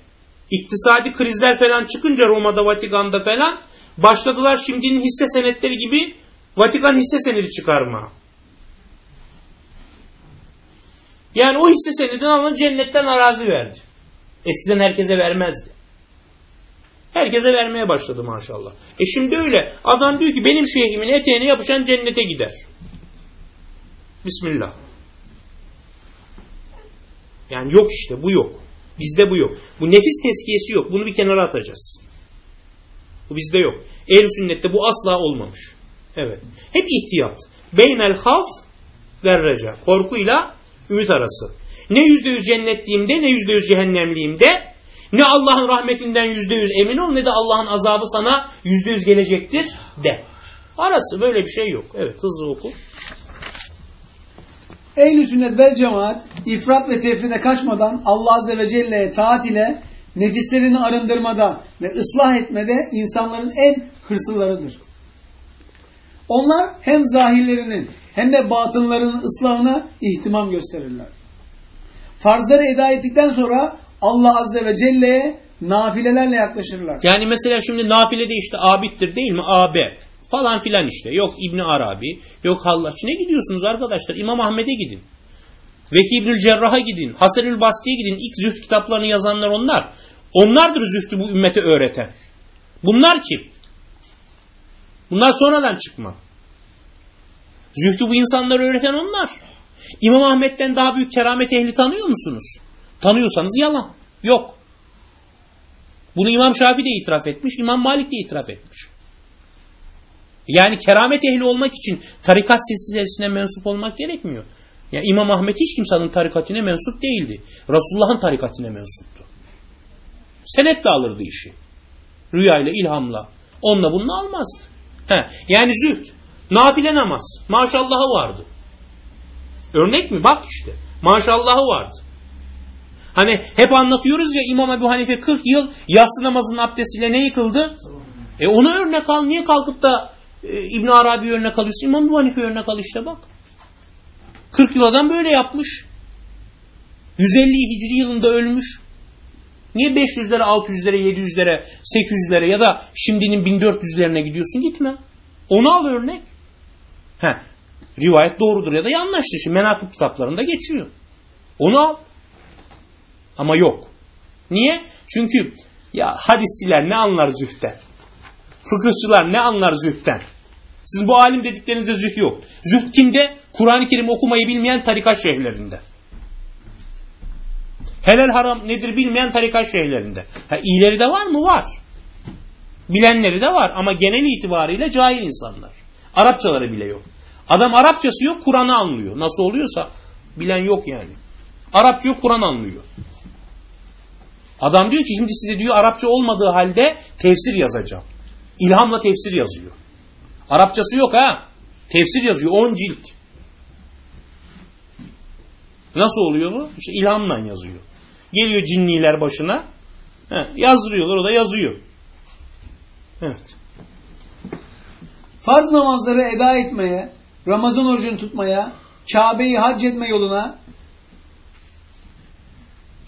iktisadi krizler falan çıkınca Roma'da, Vatikan'da falan başladılar şimdinin hisse senetleri gibi Vatikan hisse senedi çıkarma. Yani o hisse senedini alan cennetten arazi verdi. Eskiden herkese vermezdi. Herkese vermeye başladı maşallah. E şimdi öyle. Adam diyor ki benim şeyhimin eteğine yapışan cennete gider. Bismillah. Yani yok işte bu yok. Bizde bu yok. Bu nefis teskiyesi yok. Bunu bir kenara atacağız. Bu bizde yok. Ehl sünnette bu asla olmamış. Evet. Hep ihtiyat. Beynel haf ve reca. Korkuyla ümit arası. Ne yüzde yüz cennetliyimde ne yüzde yüz cehennemliyimde ne Allah'ın rahmetinden yüzde yüz emin ol ne de Allah'ın azabı sana yüzde yüz gelecektir de. Arası böyle bir şey yok. Evet hızlı oku. Ehl-i sünnet vel cemaat ifrat ve tefride kaçmadan Allah Azze ve Celle'ye taat ile nefislerini arındırmada ve ıslah etmede insanların en hırslılarıdır. Onlar hem zahirlerinin hem de batınlarının ıslahına ihtimam gösterirler. Farzları eda ettikten sonra Allah Azze ve Celle'ye nafilelerle yaklaşırlar. Yani mesela şimdi nafilede işte abittir değil mi? AB falan filan işte. Yok İbn Arabi, yok Hallaç. Ne gidiyorsunuz arkadaşlar? İmam Ahmet'e gidin. Veki İbnül Cerrah'a gidin. Hasanül Basri'ye gidin. İlk zühd kitaplarını yazanlar onlar. Onlardır zühdü bu ümmete öğreten. Bunlar kim? Bunlar sonradan çıkma. Zühdü bu insanları öğreten onlar. İmam Ahmet'ten daha büyük keramet ehli tanıyor musunuz? Tanıyorsanız yalan. Yok. Bunu İmam Şafii de itiraf etmiş, İmam Malik de itiraf etmiş. Yani keramet ehli olmak için tarikat silsilesine mensup olmak gerekmiyor. Yani İmam Ahmet hiç kimsenin tarikatine mensup değildi. Resulullah'ın tarikatine mensuptu. Senetle alırdı işi. Rüyayla, ilhamla. Onunla bununla almazdı. He, yani zühd. Nafile namaz. Maşallahı vardı. Örnek mi? Bak işte. Maşallahı vardı. Hani hep anlatıyoruz ya İmam Ebu Hanife 40 yıl yatsı namazının abdestiyle ne yıkıldı? E onu örnek al. Niye kalkıp da e, İbn Arabi örnek alıyorsun? İmam Ebu Hanife örnek al işte bak. 40 yıl adam böyle yapmış. 150 Hicri yılında ölmüş. Niye 500'lere, 600'lere, 700'lere, 800'lere ya da şimdinin 1400'lerine gidiyorsun? Gitme. Onu al örnek. He, rivayet doğrudur ya da yanlıştır. Şimdi menakip kitaplarında geçiyor. Onu al. Ama yok. Niye? Çünkü ya hadisçiler ne anlar zühten? Fıkıhçılar ne anlar zühten? Sizin bu alim dediklerinizde züht yok. Züht kimde? Kur'an-ı Kerim okumayı bilmeyen tarikat şeyhlerinde. Helal haram nedir bilmeyen tarikat şeyhlerinde. Ha, iyileri de var mı? Var. Bilenleri de var ama genel itibariyle cahil insanlar. Arapçaları bile yok. Adam Arapçası yok Kur'an'ı anlıyor. Nasıl oluyorsa bilen yok yani. Arapça yok Kur'an anlıyor. Adam diyor ki şimdi size diyor Arapça olmadığı halde tefsir yazacağım. İlhamla tefsir yazıyor. Arapçası yok ha. Tefsir yazıyor 10 cilt. Nasıl oluyor bu? İşte ilhamla yazıyor. Geliyor cinniler başına. He, yazdırıyorlar o da yazıyor. Evet. Farz namazları eda etmeye, Ramazan orucunu tutmaya, Kabe'yi hac etme yoluna,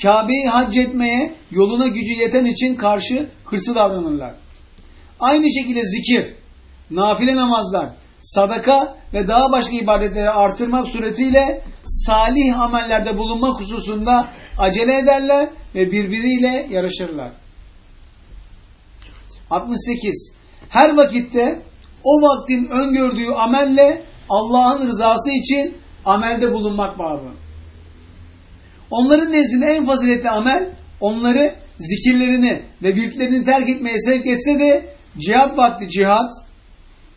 Kabe'yi hac etmeye yoluna gücü yeten için karşı hırsı davranırlar. Aynı şekilde zikir, nafile namazlar, sadaka ve daha başka ibadetleri artırmak suretiyle salih amellerde bulunmak hususunda acele ederler ve birbiriyle yarışırlar. 68. Her vakitte o vaktin öngördüğü amelle Allah'ın rızası için amelde bulunmak babı. Onların nezdinde en faziletli amel onları zikirlerini ve virtlerini terk etmeye sevk etse de cihat vakti cihat,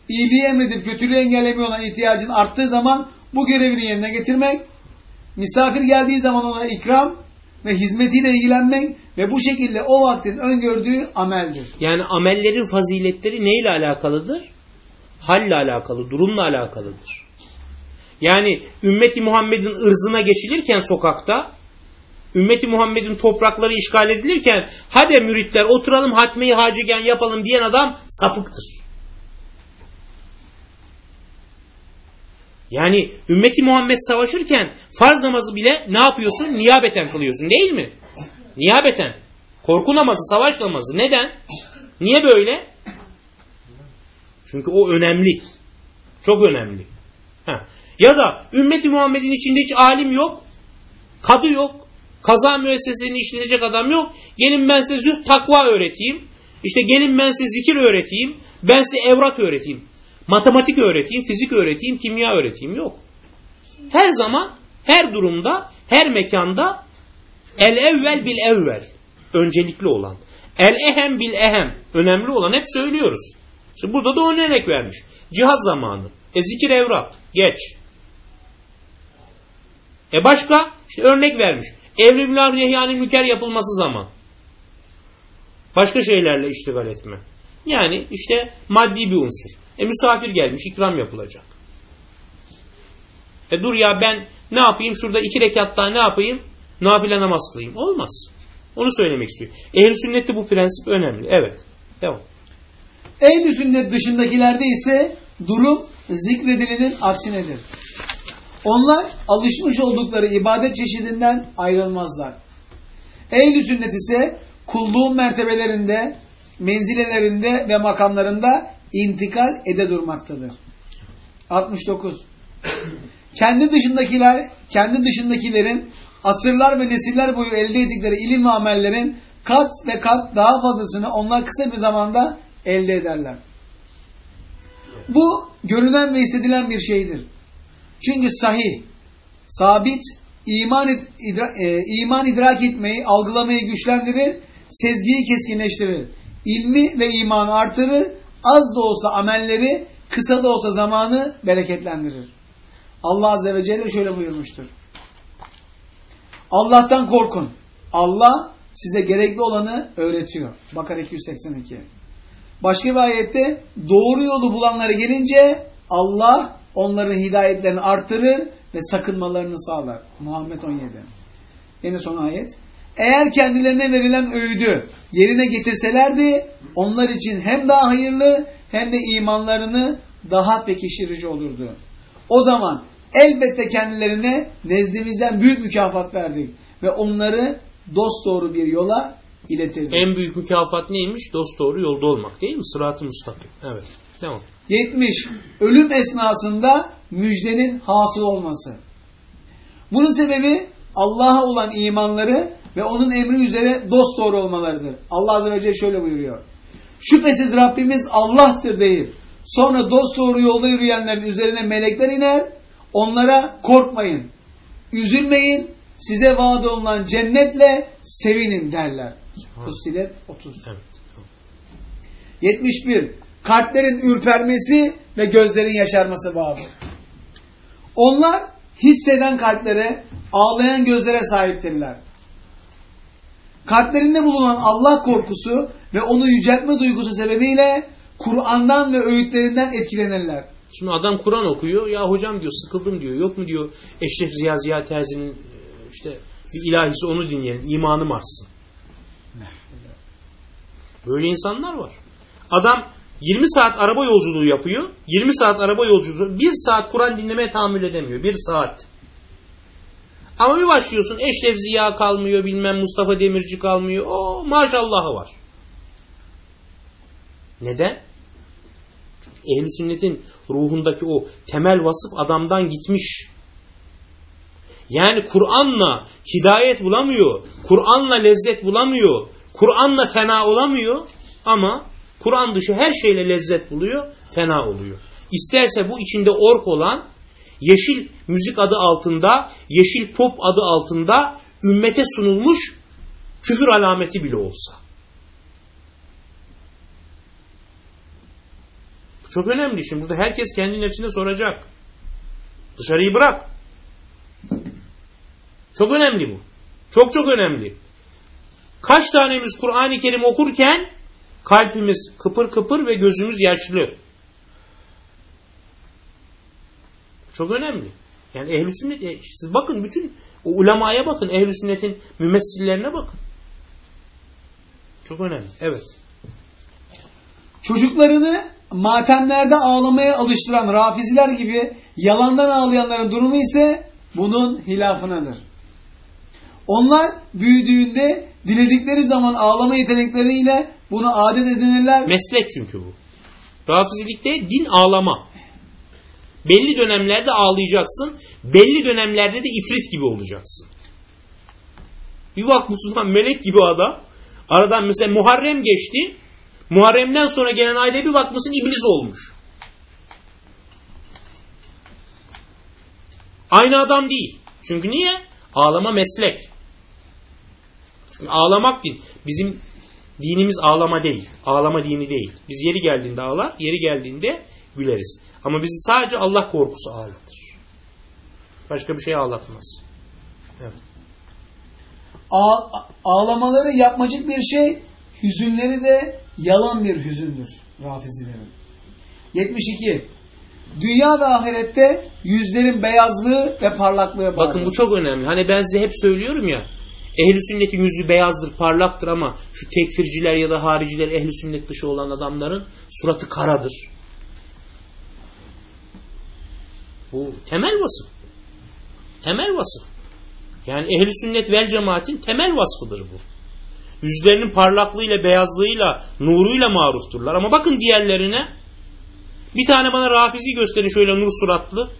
iyiliği emredip kötülüğü engellemiyor olan ihtiyacın arttığı zaman bu görevini yerine getirmek, misafir geldiği zaman ona ikram ve hizmetiyle ilgilenmek ve bu şekilde o vaktin öngördüğü ameldir. Yani amellerin faziletleri neyle alakalıdır? Halle alakalı, durumla alakalıdır. Yani ümmeti Muhammed'in ırzına geçilirken sokakta, ümmeti Muhammed'in toprakları işgal edilirken hadi müritler oturalım hatmeyi hacegen yapalım diyen adam sapıktır. Yani ümmeti Muhammed savaşırken farz namazı bile ne yapıyorsun? Niyabeten kılıyorsun değil mi? Niyabeten. Korku namazı, savaş namazı. Neden? Niye böyle? Çünkü o önemli. Çok önemli. Heh. Ya da ümmeti Muhammed'in içinde hiç alim yok. Kadı yok. Kaza müessesesini işletecek adam yok. Gelin ben size takva öğreteyim. İşte gelin ben size zikir öğreteyim. Ben size evrak öğreteyim. Matematik öğreteyim, fizik öğreteyim, kimya öğreteyim. Yok. Her zaman, her durumda, her mekanda el evvel bil evvel. Öncelikli olan. El ehem bil ehem. Önemli olan hep söylüyoruz. Şimdi burada da örnek vermiş. Cihaz zamanı. E zikir evrak. Geç. E başka? İşte örnek vermiş. Evli nehyanı müker yapılması zaman. Başka şeylerle iştigal etme. Yani işte maddi bir unsur. E misafir gelmiş ikram yapılacak. E dur ya ben ne yapayım şurada iki rekat daha ne yapayım? Nafile namaz kılayım. Olmaz. Onu söylemek istiyor. Ehl-i sünnette bu prensip önemli. Evet. Devam. Ehl-i sünnet dışındakilerde ise durum zikredilenin aksinedir. Onlar alışmış oldukları ibadet çeşidinden ayrılmazlar. Ehl-i sünnet ise kulluğun mertebelerinde, menzilelerinde ve makamlarında intikal ede durmaktadır. 69. kendi dışındakiler, kendi dışındakilerin asırlar ve nesiller boyu elde ettikleri ilim ve amellerin kat ve kat daha fazlasını onlar kısa bir zamanda elde ederler. Bu görünen ve hissedilen bir şeydir. Çünkü sahih, sabit, iman, idra, e, iman idrak etmeyi, algılamayı güçlendirir, sezgiyi keskinleştirir, ilmi ve imanı artırır, az da olsa amelleri, kısa da olsa zamanı bereketlendirir. Allah Azze ve Celle şöyle buyurmuştur. Allah'tan korkun. Allah size gerekli olanı öğretiyor. Bakara 282. Başka bir ayette doğru yolu bulanlara gelince Allah onların hidayetlerini artırır ve sakınmalarını sağlar. Muhammed 17. Yine son ayet. Eğer kendilerine verilen öğüdü yerine getirselerdi onlar için hem daha hayırlı hem de imanlarını daha pekiştirici olurdu. O zaman elbette kendilerine nezdimizden büyük mükafat verdik ve onları dost doğru bir yola iletirdik. En büyük mükafat neymiş? Dost doğru yolda olmak değil mi? Sırat-ı müstakim. Evet. Tamam. 70. Ölüm esnasında müjdenin hasıl olması. Bunun sebebi Allah'a olan imanları ve onun emri üzere dost doğru olmalarıdır. Allah Azze ve Celle şöyle buyuruyor. Şüphesiz Rabbimiz Allah'tır deyip sonra dost doğru yolda yürüyenlerin üzerine melekler iner. Onlara korkmayın, üzülmeyin, size vaat olunan cennetle sevinin derler. Fussilet 30. Evet. 71. Kalplerin ürpermesi ve gözlerin yaşarması bağlı. Onlar hisseden kalplere, ağlayan gözlere sahiptirler. Kalplerinde bulunan Allah korkusu ve onu yüceltme duygusu sebebiyle Kur'an'dan ve öğütlerinden etkilenirler. Şimdi adam Kur'an okuyor. Ya hocam diyor sıkıldım diyor. Yok mu diyor Eşref Ziya Ziya Terzi'nin işte bir ilahisi onu dinleyelim. imanım artsın. Böyle insanlar var. Adam 20 saat araba yolculuğu yapıyor. 20 saat araba yolculuğu. 1 saat Kur'an dinlemeye tahammül edemiyor. 1 saat. Ama bir başlıyorsun Eşref Ziya kalmıyor, bilmem Mustafa Demirci kalmıyor. O maşallahı var. Neden? Ehl-i sünnetin ruhundaki o temel vasıf adamdan gitmiş. Yani Kur'an'la hidayet bulamıyor. Kur'an'la lezzet bulamıyor. Kur'an'la fena olamıyor. Ama Kur'an dışı her şeyle lezzet buluyor, fena oluyor. isterse bu içinde ork olan yeşil müzik adı altında, yeşil pop adı altında ümmete sunulmuş küfür alameti bile olsa. Bu çok önemli. Şimdi burada herkes kendi nefsine soracak. Dışarıyı bırak. Çok önemli bu. Çok çok önemli. Kaç tanemiz Kur'an-ı Kerim okurken kalbimiz kıpır kıpır ve gözümüz yaşlı. Çok önemli. Yani ehl sünnet e, siz bakın bütün o ulemaya bakın, ehl sünnetin mümessillerine bakın. Çok önemli. Evet. Çocuklarını matemlerde ağlamaya alıştıran rafiziler gibi yalandan ağlayanların durumu ise bunun hilafınadır. Onlar büyüdüğünde diledikleri zaman ağlama yetenekleriyle bunu adet edinirler. Meslek çünkü bu. Rafizilikte din ağlama. Belli dönemlerde ağlayacaksın. Belli dönemlerde de ifrit gibi olacaksın. Bir bakmışsın melek gibi adam. Aradan mesela Muharrem geçti. Muharrem'den sonra gelen ayda bir bakmışsın iblis olmuş. Aynı adam değil. Çünkü niye? Ağlama meslek. Çünkü ağlamak din. Bizim dinimiz ağlama değil. Ağlama dini değil. Biz yeri geldiğinde ağlar, yeri geldiğinde güleriz. Ama bizi sadece Allah korkusu ağlatır. Başka bir şey ağlatmaz. Evet. ağlamaları yapmacık bir şey, hüzünleri de yalan bir hüzündür Rafizilerin. 72. Dünya ve ahirette yüzlerin beyazlığı ve parlaklığı vardır. Bakın bu çok önemli. Hani ben size hep söylüyorum ya ehli sünnetin yüzü beyazdır, parlaktır ama şu tekfirciler ya da hariciler ehli sünnet dışı olan adamların suratı karadır. Bu temel vasıf. Temel vasıf. Yani ehli sünnet vel cemaatin temel vasfıdır bu. Yüzlerinin parlaklığıyla, beyazlığıyla, nuruyla marufturlar. Ama bakın diğerlerine bir tane bana rafizi gösterin şöyle nur suratlı.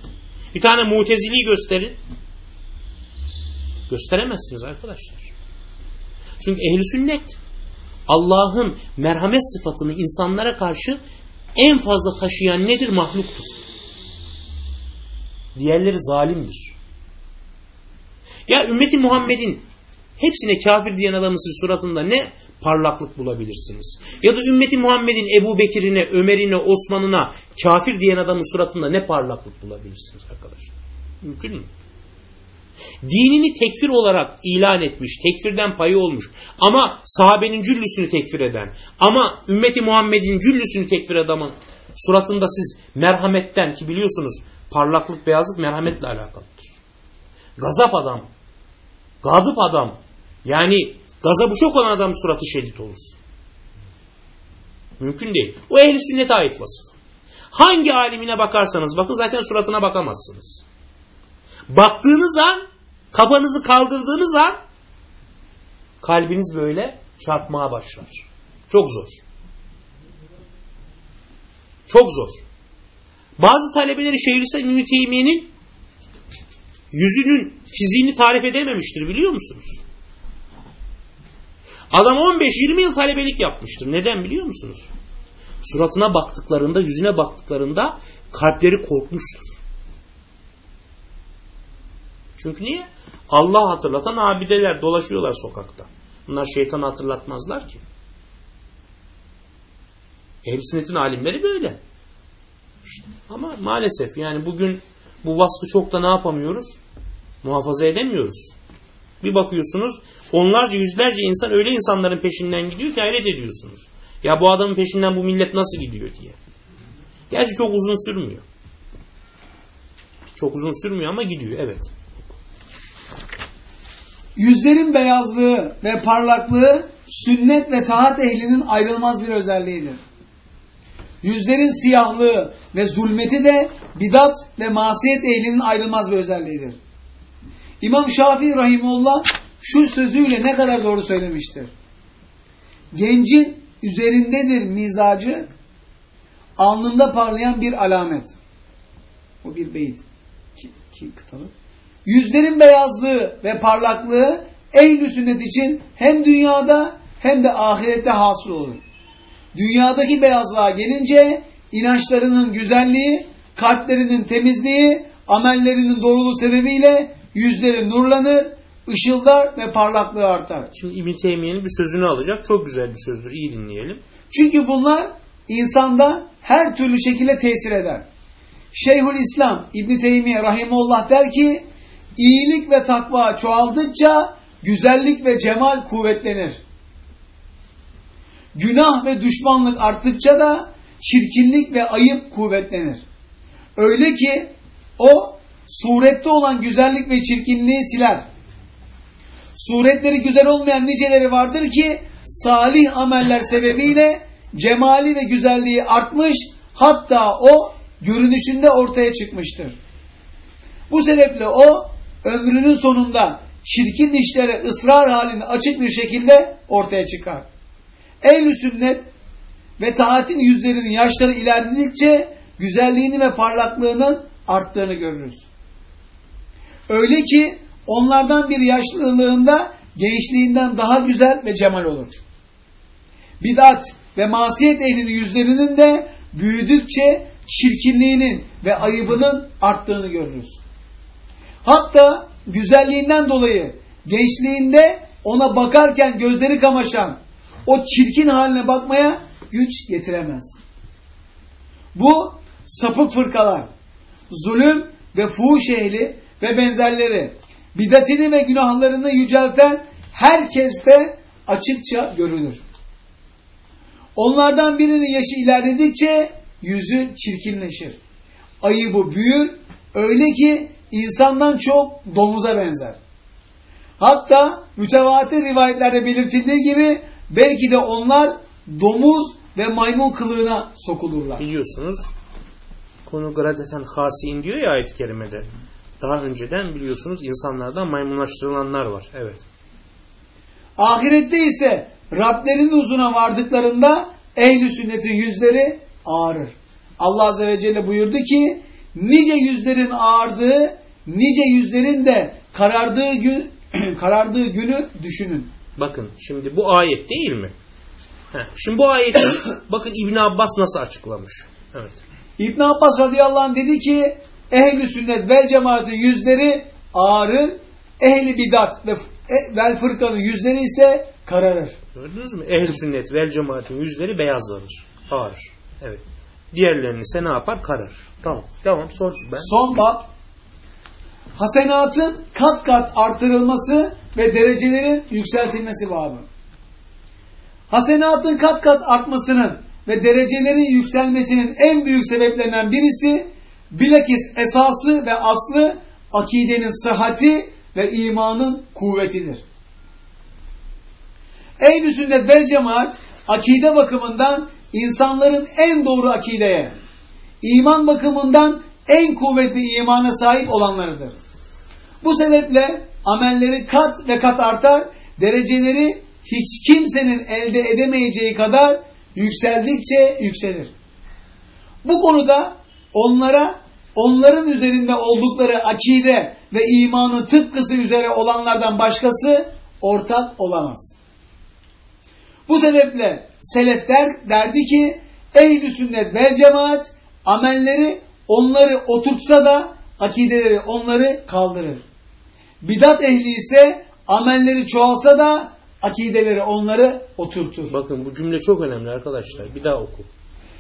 Bir tane mutezili gösterin. Gösteremezsiniz arkadaşlar. Çünkü ehli sünnet Allah'ın merhamet sıfatını insanlara karşı en fazla taşıyan nedir? Mahluktur. Diğerleri zalimdir. Ya ümmeti Muhammed'in hepsine kafir diyen adamın suratında ne parlaklık bulabilirsiniz? Ya da ümmeti Muhammed'in Ebu Bekir'ine, Ömer'ine, Osman'ına kafir diyen adamın suratında ne parlaklık bulabilirsiniz arkadaşlar? Mümkün mü? Dinini tekfir olarak ilan etmiş, tekfirden payı olmuş. Ama sahabenin cüllüsünü tekfir eden, ama ümmeti Muhammed'in cüllüsünü tekfir adamın suratında siz merhametten ki biliyorsunuz Parlaklık, beyazlık merhametle alakalıdır. Gazap adam, gadıp adam, yani gazabı çok olan adam suratı şiddet olur. Mümkün değil. O ehli sünnete ait vasıf. Hangi alimine bakarsanız bakın zaten suratına bakamazsınız. Baktığınız an, kafanızı kaldırdığınız an kalbiniz böyle çarpmaya başlar. Çok zor. Çok zor. Bazı talebeleri Şeyhülislam İbn Teymiye'nin yüzünün fiziğini tarif edememiştir biliyor musunuz? Adam 15-20 yıl talebelik yapmıştır. Neden biliyor musunuz? Suratına baktıklarında, yüzüne baktıklarında kalpleri korkmuştur. Çünkü niye? Allah hatırlatan abideler dolaşıyorlar sokakta. Bunlar şeytanı hatırlatmazlar ki. Ehl-i sünnetin alimleri böyle. İşte. Ama maalesef yani bugün bu vasfı çok da ne yapamıyoruz? Muhafaza edemiyoruz. Bir bakıyorsunuz onlarca yüzlerce insan öyle insanların peşinden gidiyor ki hayret ediyorsunuz. Ya bu adamın peşinden bu millet nasıl gidiyor diye. Gerçi çok uzun sürmüyor. Çok uzun sürmüyor ama gidiyor evet. Yüzlerin beyazlığı ve parlaklığı sünnet ve taat ehlinin ayrılmaz bir özelliğidir. Yüzlerin siyahlığı ve zulmeti de bidat ve masiyet ehlinin ayrılmaz bir özelliğidir. İmam Şafii Rahimullah şu sözüyle ne kadar doğru söylemiştir. Gencin üzerindedir mizacı, alnında parlayan bir alamet. O bir beyit. İki, iki kıtalı. Yüzlerin beyazlığı ve parlaklığı ehl sünnet için hem dünyada hem de ahirette hasıl olur. Dünyadaki beyazlığa gelince inançlarının güzelliği, kalplerinin temizliği, amellerinin doğruluğu sebebiyle yüzleri nurlanır, ışıldar ve parlaklığı artar. Şimdi İbn Teymiye'nin bir sözünü alacak. Çok güzel bir sözdür. İyi dinleyelim. Çünkü bunlar insanda her türlü şekilde tesir eder. Şeyhül İslam İbn Teymiye rahimullah der ki iyilik ve takva çoğaldıkça güzellik ve cemal kuvvetlenir. Günah ve düşmanlık arttıkça da çirkinlik ve ayıp kuvvetlenir. Öyle ki o surette olan güzellik ve çirkinliği siler. Suretleri güzel olmayan niceleri vardır ki salih ameller sebebiyle cemali ve güzelliği artmış hatta o görünüşünde ortaya çıkmıştır. Bu sebeple o ömrünün sonunda çirkin işlere ısrar halinde açık bir şekilde ortaya çıkar. Ehl-i sünnet ve taatin yüzlerinin yaşları ilerledikçe güzelliğini ve parlaklığının arttığını görürüz. Öyle ki onlardan bir yaşlılığında gençliğinden daha güzel ve cemal olur. Bidat ve masiyet ehlinin yüzlerinin de büyüdükçe çirkinliğinin ve ayıbının arttığını görürüz. Hatta güzelliğinden dolayı gençliğinde ona bakarken gözleri kamaşan o çirkin haline bakmaya güç getiremez. Bu sapık fırkalar, zulüm ve fuhuş ehli ve benzerleri bidatini ve günahlarını yücelten herkeste açıkça görülür. Onlardan birinin yaşı ilerledikçe yüzü çirkinleşir. Ayıbı büyür, öyle ki insandan çok domuza benzer. Hatta mütevatir rivayetlerde belirtildiği gibi belki de onlar domuz ve maymun kılığına sokulurlar. Biliyorsunuz konu gradeten hasiin diyor ya ayet-i kerimede. Daha önceden biliyorsunuz insanlardan maymunlaştırılanlar var. Evet. Ahirette ise Rablerinin huzuruna vardıklarında ehl sünnetin yüzleri ağarır. Allah Azze ve Celle buyurdu ki nice yüzlerin ağardığı, nice yüzlerin de karardığı gün karardığı günü düşünün. Bakın şimdi bu ayet değil mi? Heh, şimdi bu ayeti bakın İbn Abbas nasıl açıklamış. Evet. İbn Abbas radıyallahu anh dedi ki ehli sünnet vel cemaatin yüzleri ağrır, ehli bidat ve e, vel fırkanın yüzleri ise kararır. Gördünüz mü? Ehl sünnet vel cemaatin yüzleri beyazlanır. Ağrır. Evet. Diğerlerini ise ne yapar? Kararır. Tamam. Tamam. Sor ben. Son bak. Hasenatın kat kat artırılması ve derecelerin yükseltilmesi babı. Hasenatın kat kat artmasının ve derecelerin yükselmesinin en büyük sebeplerinden birisi bilakis esası ve aslı akidenin sıhhati ve imanın kuvvetidir. Ehl-i sünnet cemaat akide bakımından insanların en doğru akideye, iman bakımından en kuvvetli imana sahip olanlarıdır. Bu sebeple amelleri kat ve kat artar, dereceleri hiç kimsenin elde edemeyeceği kadar yükseldikçe yükselir. Bu konuda onlara onların üzerinde oldukları akide ve imanı tıpkısı üzere olanlardan başkası ortak olamaz. Bu sebeple selef der, derdi ki ehl sünnet vel cemaat amelleri onları oturtsa da akideleri onları kaldırır. Bidat ehli ise amelleri çoğalsa da akideleri onları oturtur. Bakın bu cümle çok önemli arkadaşlar. Bir daha oku.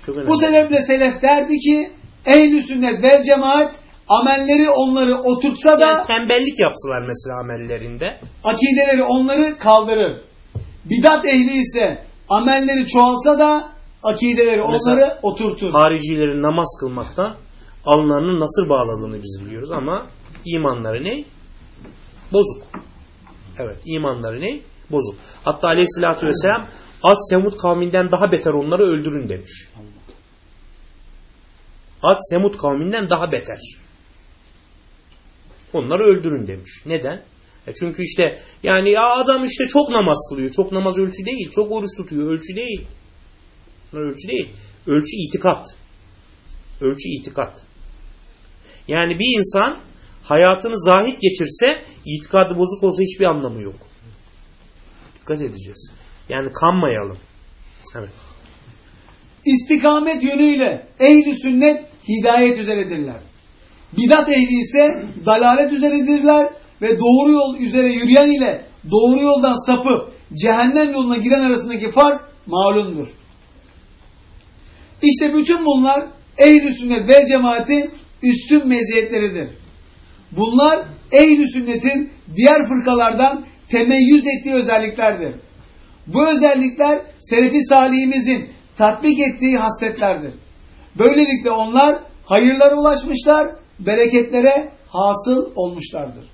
Çok önemli. Bu sebeple selef derdi ki ehl sünnet vel cemaat amelleri onları oturtsa da yani tembellik yapsalar mesela amellerinde. Akideleri onları kaldırır. Bidat ehli ise amelleri çoğalsa da akideleri mesela, onları oturtur. Haricilerin namaz kılmaktan alınlarının nasır bağladığını biz biliyoruz ama imanları ne? Bozuk. Evet imanları ne? Bozuk. Hatta aleyhissalatü vesselam Ad Semud kavminden daha beter onları öldürün demiş. Ad Semud kavminden daha beter. Onları öldürün demiş. Neden? E çünkü işte yani ya adam işte çok namaz kılıyor. Çok namaz ölçü değil. Çok oruç tutuyor. Ölçü değil. Ölçü değil. Ölçü itikat. Ölçü itikat. Yani bir insan hayatını zahit geçirse itikadı bozuk olsa hiçbir anlamı yok. Dikkat edeceğiz. Yani kanmayalım. Evet. istikamet yönüyle ehli sünnet hidayet üzeredirler. Bidat ehli ise dalalet üzeredirler ve doğru yol üzere yürüyen ile doğru yoldan sapıp cehennem yoluna giden arasındaki fark malumdur. İşte bütün bunlar ehl-i sünnet ve cemaatin üstün meziyetleridir. Bunlar ehl-i sünnetin diğer fırkalardan temeyyüz ettiği özelliklerdir. Bu özellikler Selefi Salihimizin tatbik ettiği hasletlerdir. Böylelikle onlar hayırlara ulaşmışlar, bereketlere hasıl olmuşlardır.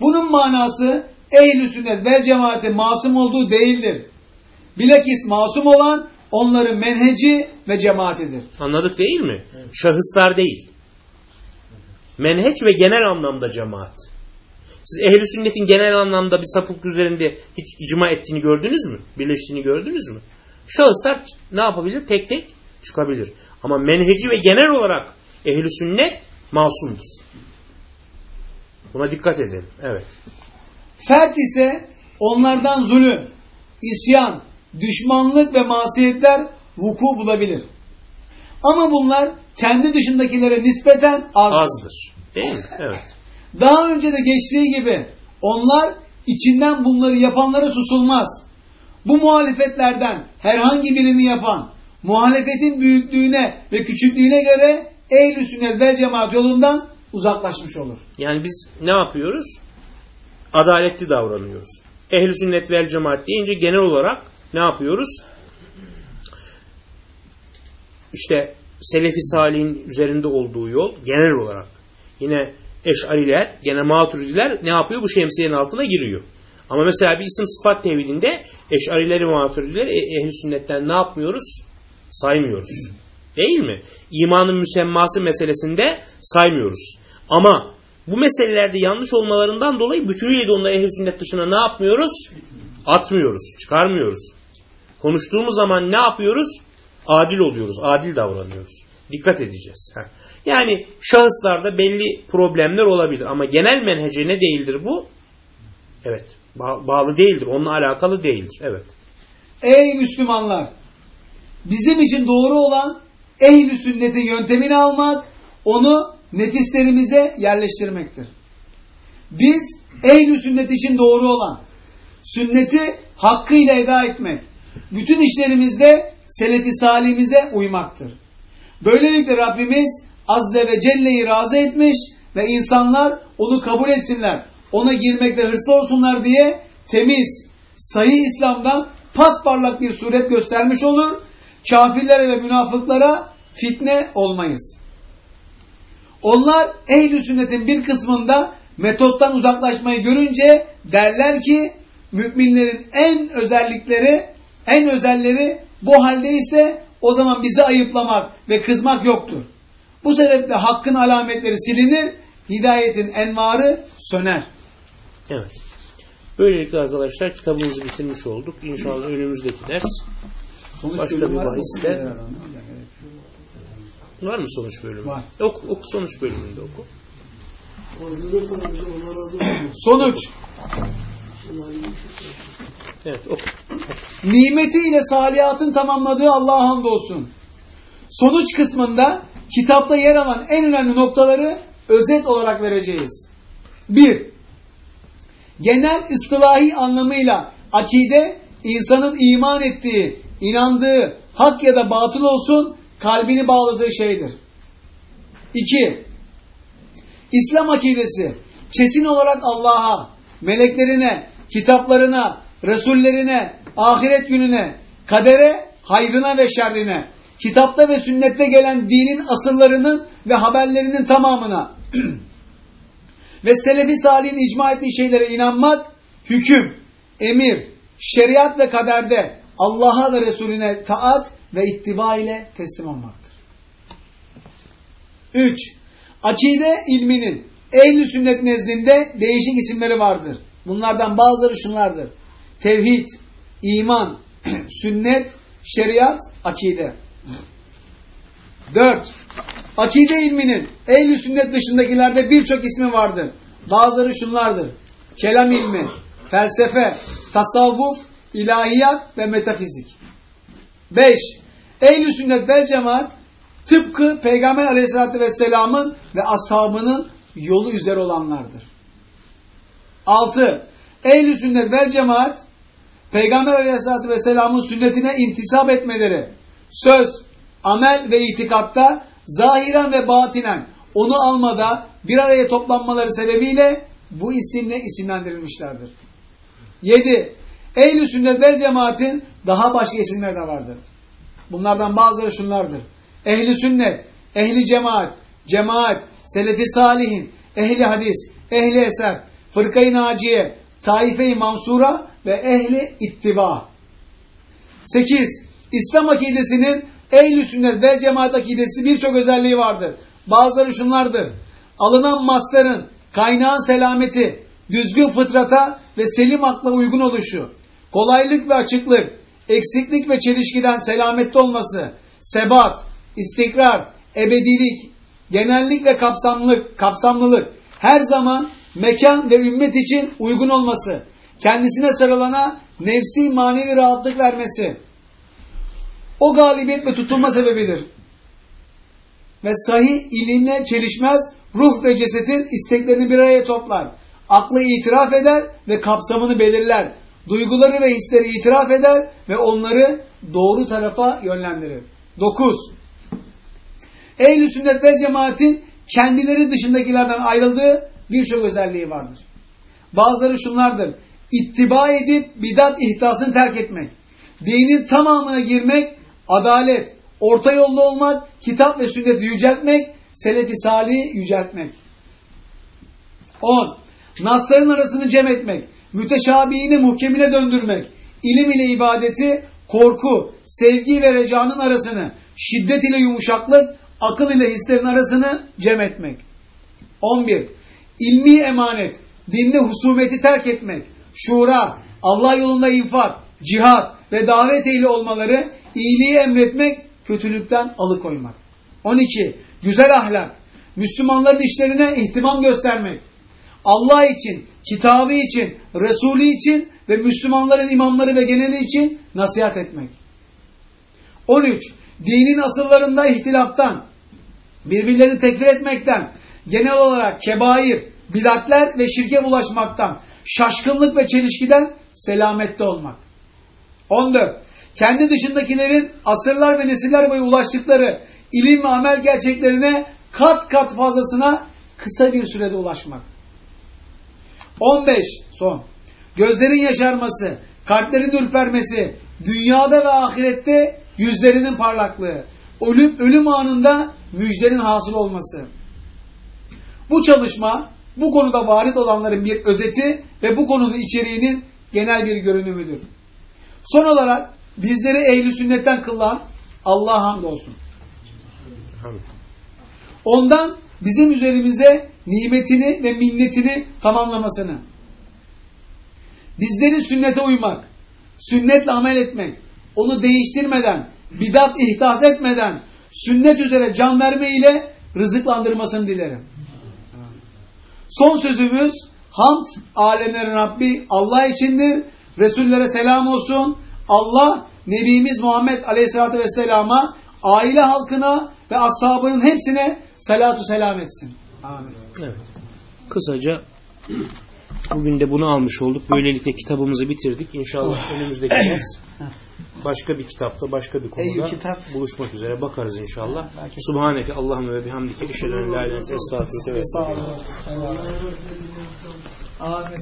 Bunun manası ehl-i sünnet ve cemaatin masum olduğu değildir. Bilakis masum olan onların menheci ve cemaatidir. Anladık değil mi? Şahıslar değil. Menheç ve genel anlamda cemaat. Siz ehli sünnetin genel anlamda bir sapık üzerinde hiç icma ettiğini gördünüz mü? Birleştiğini gördünüz mü? Şahıslar ne yapabilir? Tek tek çıkabilir. Ama menheci ve genel olarak ehli sünnet masumdur. Buna dikkat edelim. Evet. Fert ise onlardan zulüm, isyan, düşmanlık ve masiyetler vuku bulabilir. Ama bunlar kendi dışındakilere nispeten azdır. Azdır. Değil mi? Evet. Daha önce de geçtiği gibi onlar içinden bunları yapanlara susulmaz. Bu muhalefetlerden herhangi birini yapan muhalefetin büyüklüğüne ve küçüklüğüne göre ehl-i sünnet vel cemaat yolundan uzaklaşmış olur. Yani biz ne yapıyoruz? Adaletli davranıyoruz. Ehl-i sünnet vel cemaat deyince genel olarak ne yapıyoruz? İşte Selefi Salih'in üzerinde olduğu yol genel olarak. Yine Eş'ariler, gene Maturidiler ne yapıyor? Bu şemsiyenin altına giriyor. Ama mesela bir isim sıfat tevhidinde Eş'arileri Maturidiler ehli sünnetten ne yapmıyoruz? Saymıyoruz. Değil mi? İmanın müsemması meselesinde saymıyoruz. Ama bu meselelerde yanlış olmalarından dolayı bütünüyle de onları ehli sünnet dışına ne yapmıyoruz? Atmıyoruz, çıkarmıyoruz. Konuştuğumuz zaman ne yapıyoruz? Adil oluyoruz, adil davranıyoruz. Dikkat edeceğiz. Heh. Yani şahıslarda belli problemler olabilir ama genel menhece ne değildir bu? Evet, ba bağlı değildir, onunla alakalı değildir. Evet. Ey Müslümanlar! Bizim için doğru olan ehl-i sünnetin yöntemini almak, onu nefislerimize yerleştirmektir. Biz ehl-i sünnet için doğru olan, sünneti hakkıyla eda etmek, bütün işlerimizde selefi salimize uymaktır. Böylelikle Rabbimiz Azze ve Celle'yi razı etmiş ve insanlar onu kabul etsinler, ona girmekte hırslı olsunlar diye temiz, sahih İslam'dan pasparlak bir suret göstermiş olur. Kafirlere ve münafıklara fitne olmayız. Onlar ehl-i sünnetin bir kısmında metottan uzaklaşmayı görünce derler ki müminlerin en özellikleri, en özelleri bu halde ise o zaman bizi ayıplamak ve kızmak yoktur. Bu sebeple hakkın alametleri silinir, hidayetin envarı söner. Evet. Böylelikle arkadaşlar kitabımızı bitirmiş olduk. İnşallah önümüzdeki ders Sonuç başka bir bahiste. Var mı sonuç bölümü? Var. Oku, oku sonuç bölümünde oku. Sonuç. Evet oku. Nimeti ile salihatın tamamladığı Allah'a hamdolsun. Sonuç kısmında kitapta yer alan en önemli noktaları özet olarak vereceğiz. 1. Genel ıstılahi anlamıyla akide insanın iman ettiği, inandığı, hak ya da batıl olsun kalbini bağladığı şeydir. 2. İslam akidesi kesin olarak Allah'a, meleklerine, kitaplarına, Resullerine, ahiret gününe, kadere, hayrına ve şerrine, kitapta ve sünnette gelen dinin asıllarının ve haberlerinin tamamına ve selefi salihin icma ettiği şeylere inanmak, hüküm, emir, şeriat ve kaderde Allah'a ve Resulüne taat ve ittiba ile teslim olmaktır. 3. Akide ilminin ehl sünnet nezdinde değişik isimleri vardır. Bunlardan bazıları şunlardır. Tevhid, iman, sünnet, şeriat, akide. 4. Akide ilminin ehl sünnet dışındakilerde birçok ismi vardır. Bazıları şunlardır. Kelam ilmi, felsefe, tasavvuf, ilahiyat ve metafizik. 5. Ehl-i sünnet vel cemaat tıpkı Peygamber aleyhissalatü vesselamın ve ashabının yolu üzere olanlardır. 6. Ehl-i sünnet vel cemaat Peygamber aleyhissalatü vesselamın sünnetine intisap etmeleri, söz, amel ve itikatta zahiren ve batinen onu almada bir araya toplanmaları sebebiyle bu isimle isimlendirilmişlerdir. 7. Ehl-i sünnet vel cemaatin daha başka isimleri de vardır. Bunlardan bazıları şunlardır. Ehli sünnet, ehli cemaat, cemaat, selefi salihin, ehli hadis, ehli eser, fırkayı naciye, taife-i mansura ve ehli ittiba. 8. İslam akidesinin ehli sünnet ve cemaat akidesi birçok özelliği vardır. Bazıları şunlardır. Alınan masların, kaynağın selameti, düzgün fıtrata ve selim akla uygun oluşu, kolaylık ve açıklık, eksiklik ve çelişkiden selamette olması, sebat, istikrar, ebedilik, genellik ve kapsamlılık, kapsamlılık, her zaman mekan ve ümmet için uygun olması, kendisine sarılana nefsi manevi rahatlık vermesi, o galibiyet ve tutulma sebebidir. Ve sahih ilimle çelişmez, ruh ve cesetin isteklerini bir araya toplar. Aklı itiraf eder ve kapsamını belirler. Duyguları ve hisleri itiraf eder ve onları doğru tarafa yönlendirir. 9. Ehl-i sünnet ve cemaatin kendileri dışındakilerden ayrıldığı birçok özelliği vardır. Bazıları şunlardır. İttiba edip bidat ihtasını terk etmek. Dinin tamamına girmek, adalet, orta yolda olmak, kitap ve sünneti yüceltmek, selefi salih yüceltmek. 10. Nasların arasını cem etmek, müteşabihini muhkemine döndürmek, ilim ile ibadeti, korku, sevgi ve recanın arasını, şiddet ile yumuşaklık, akıl ile hislerin arasını cem etmek. 11. İlmi emanet, dinde husumeti terk etmek, şura, Allah yolunda infak, cihat ve davet ehli olmaları, iyiliği emretmek, kötülükten alıkoymak. 12. Güzel ahlak, Müslümanların işlerine ihtimam göstermek, Allah için, kitabı için, Resulü için ve Müslümanların imamları ve geneli için nasihat etmek. 13. Dinin asıllarında ihtilaftan, birbirlerini tekfir etmekten, genel olarak kebair, bidatler ve şirke bulaşmaktan, şaşkınlık ve çelişkiden selamette olmak. 14. Kendi dışındakilerin asırlar ve nesiller boyu ulaştıkları ilim ve amel gerçeklerine kat kat fazlasına kısa bir sürede ulaşmak. 15. Son. Gözlerin yaşarması, kalplerin ürpermesi, dünyada ve ahirette yüzlerinin parlaklığı, ölüm, ölüm anında müjdenin hasıl olması. Bu çalışma bu konuda varit olanların bir özeti ve bu konunun içeriğinin genel bir görünümüdür. Son olarak bizleri ehli sünnetten kılan Allah'a hamdolsun. Ondan bizim üzerimize nimetini ve minnetini tamamlamasını. Bizleri sünnete uymak, sünnetle amel etmek, onu değiştirmeden, bidat ihdas etmeden, sünnet üzere can verme ile rızıklandırmasını dilerim. Son sözümüz hamd alemlerin Rabbi Allah içindir. Resullere selam olsun. Allah Nebimiz Muhammed Aleyhisselatü Vesselam'a, aile halkına ve ashabının hepsine salatu selam etsin. Amin. Evet. Kısaca bugün de bunu almış olduk. Böylelikle kitabımızı bitirdik. İnşallah önümüzdeki ders başka bir kitapta, başka bir konuda kitap. buluşmak üzere bakarız inşallah. Subhaneke Allahümme ve bihamdike eşhedü en la ilahe estağfiruke ve estağfirullah. Amin.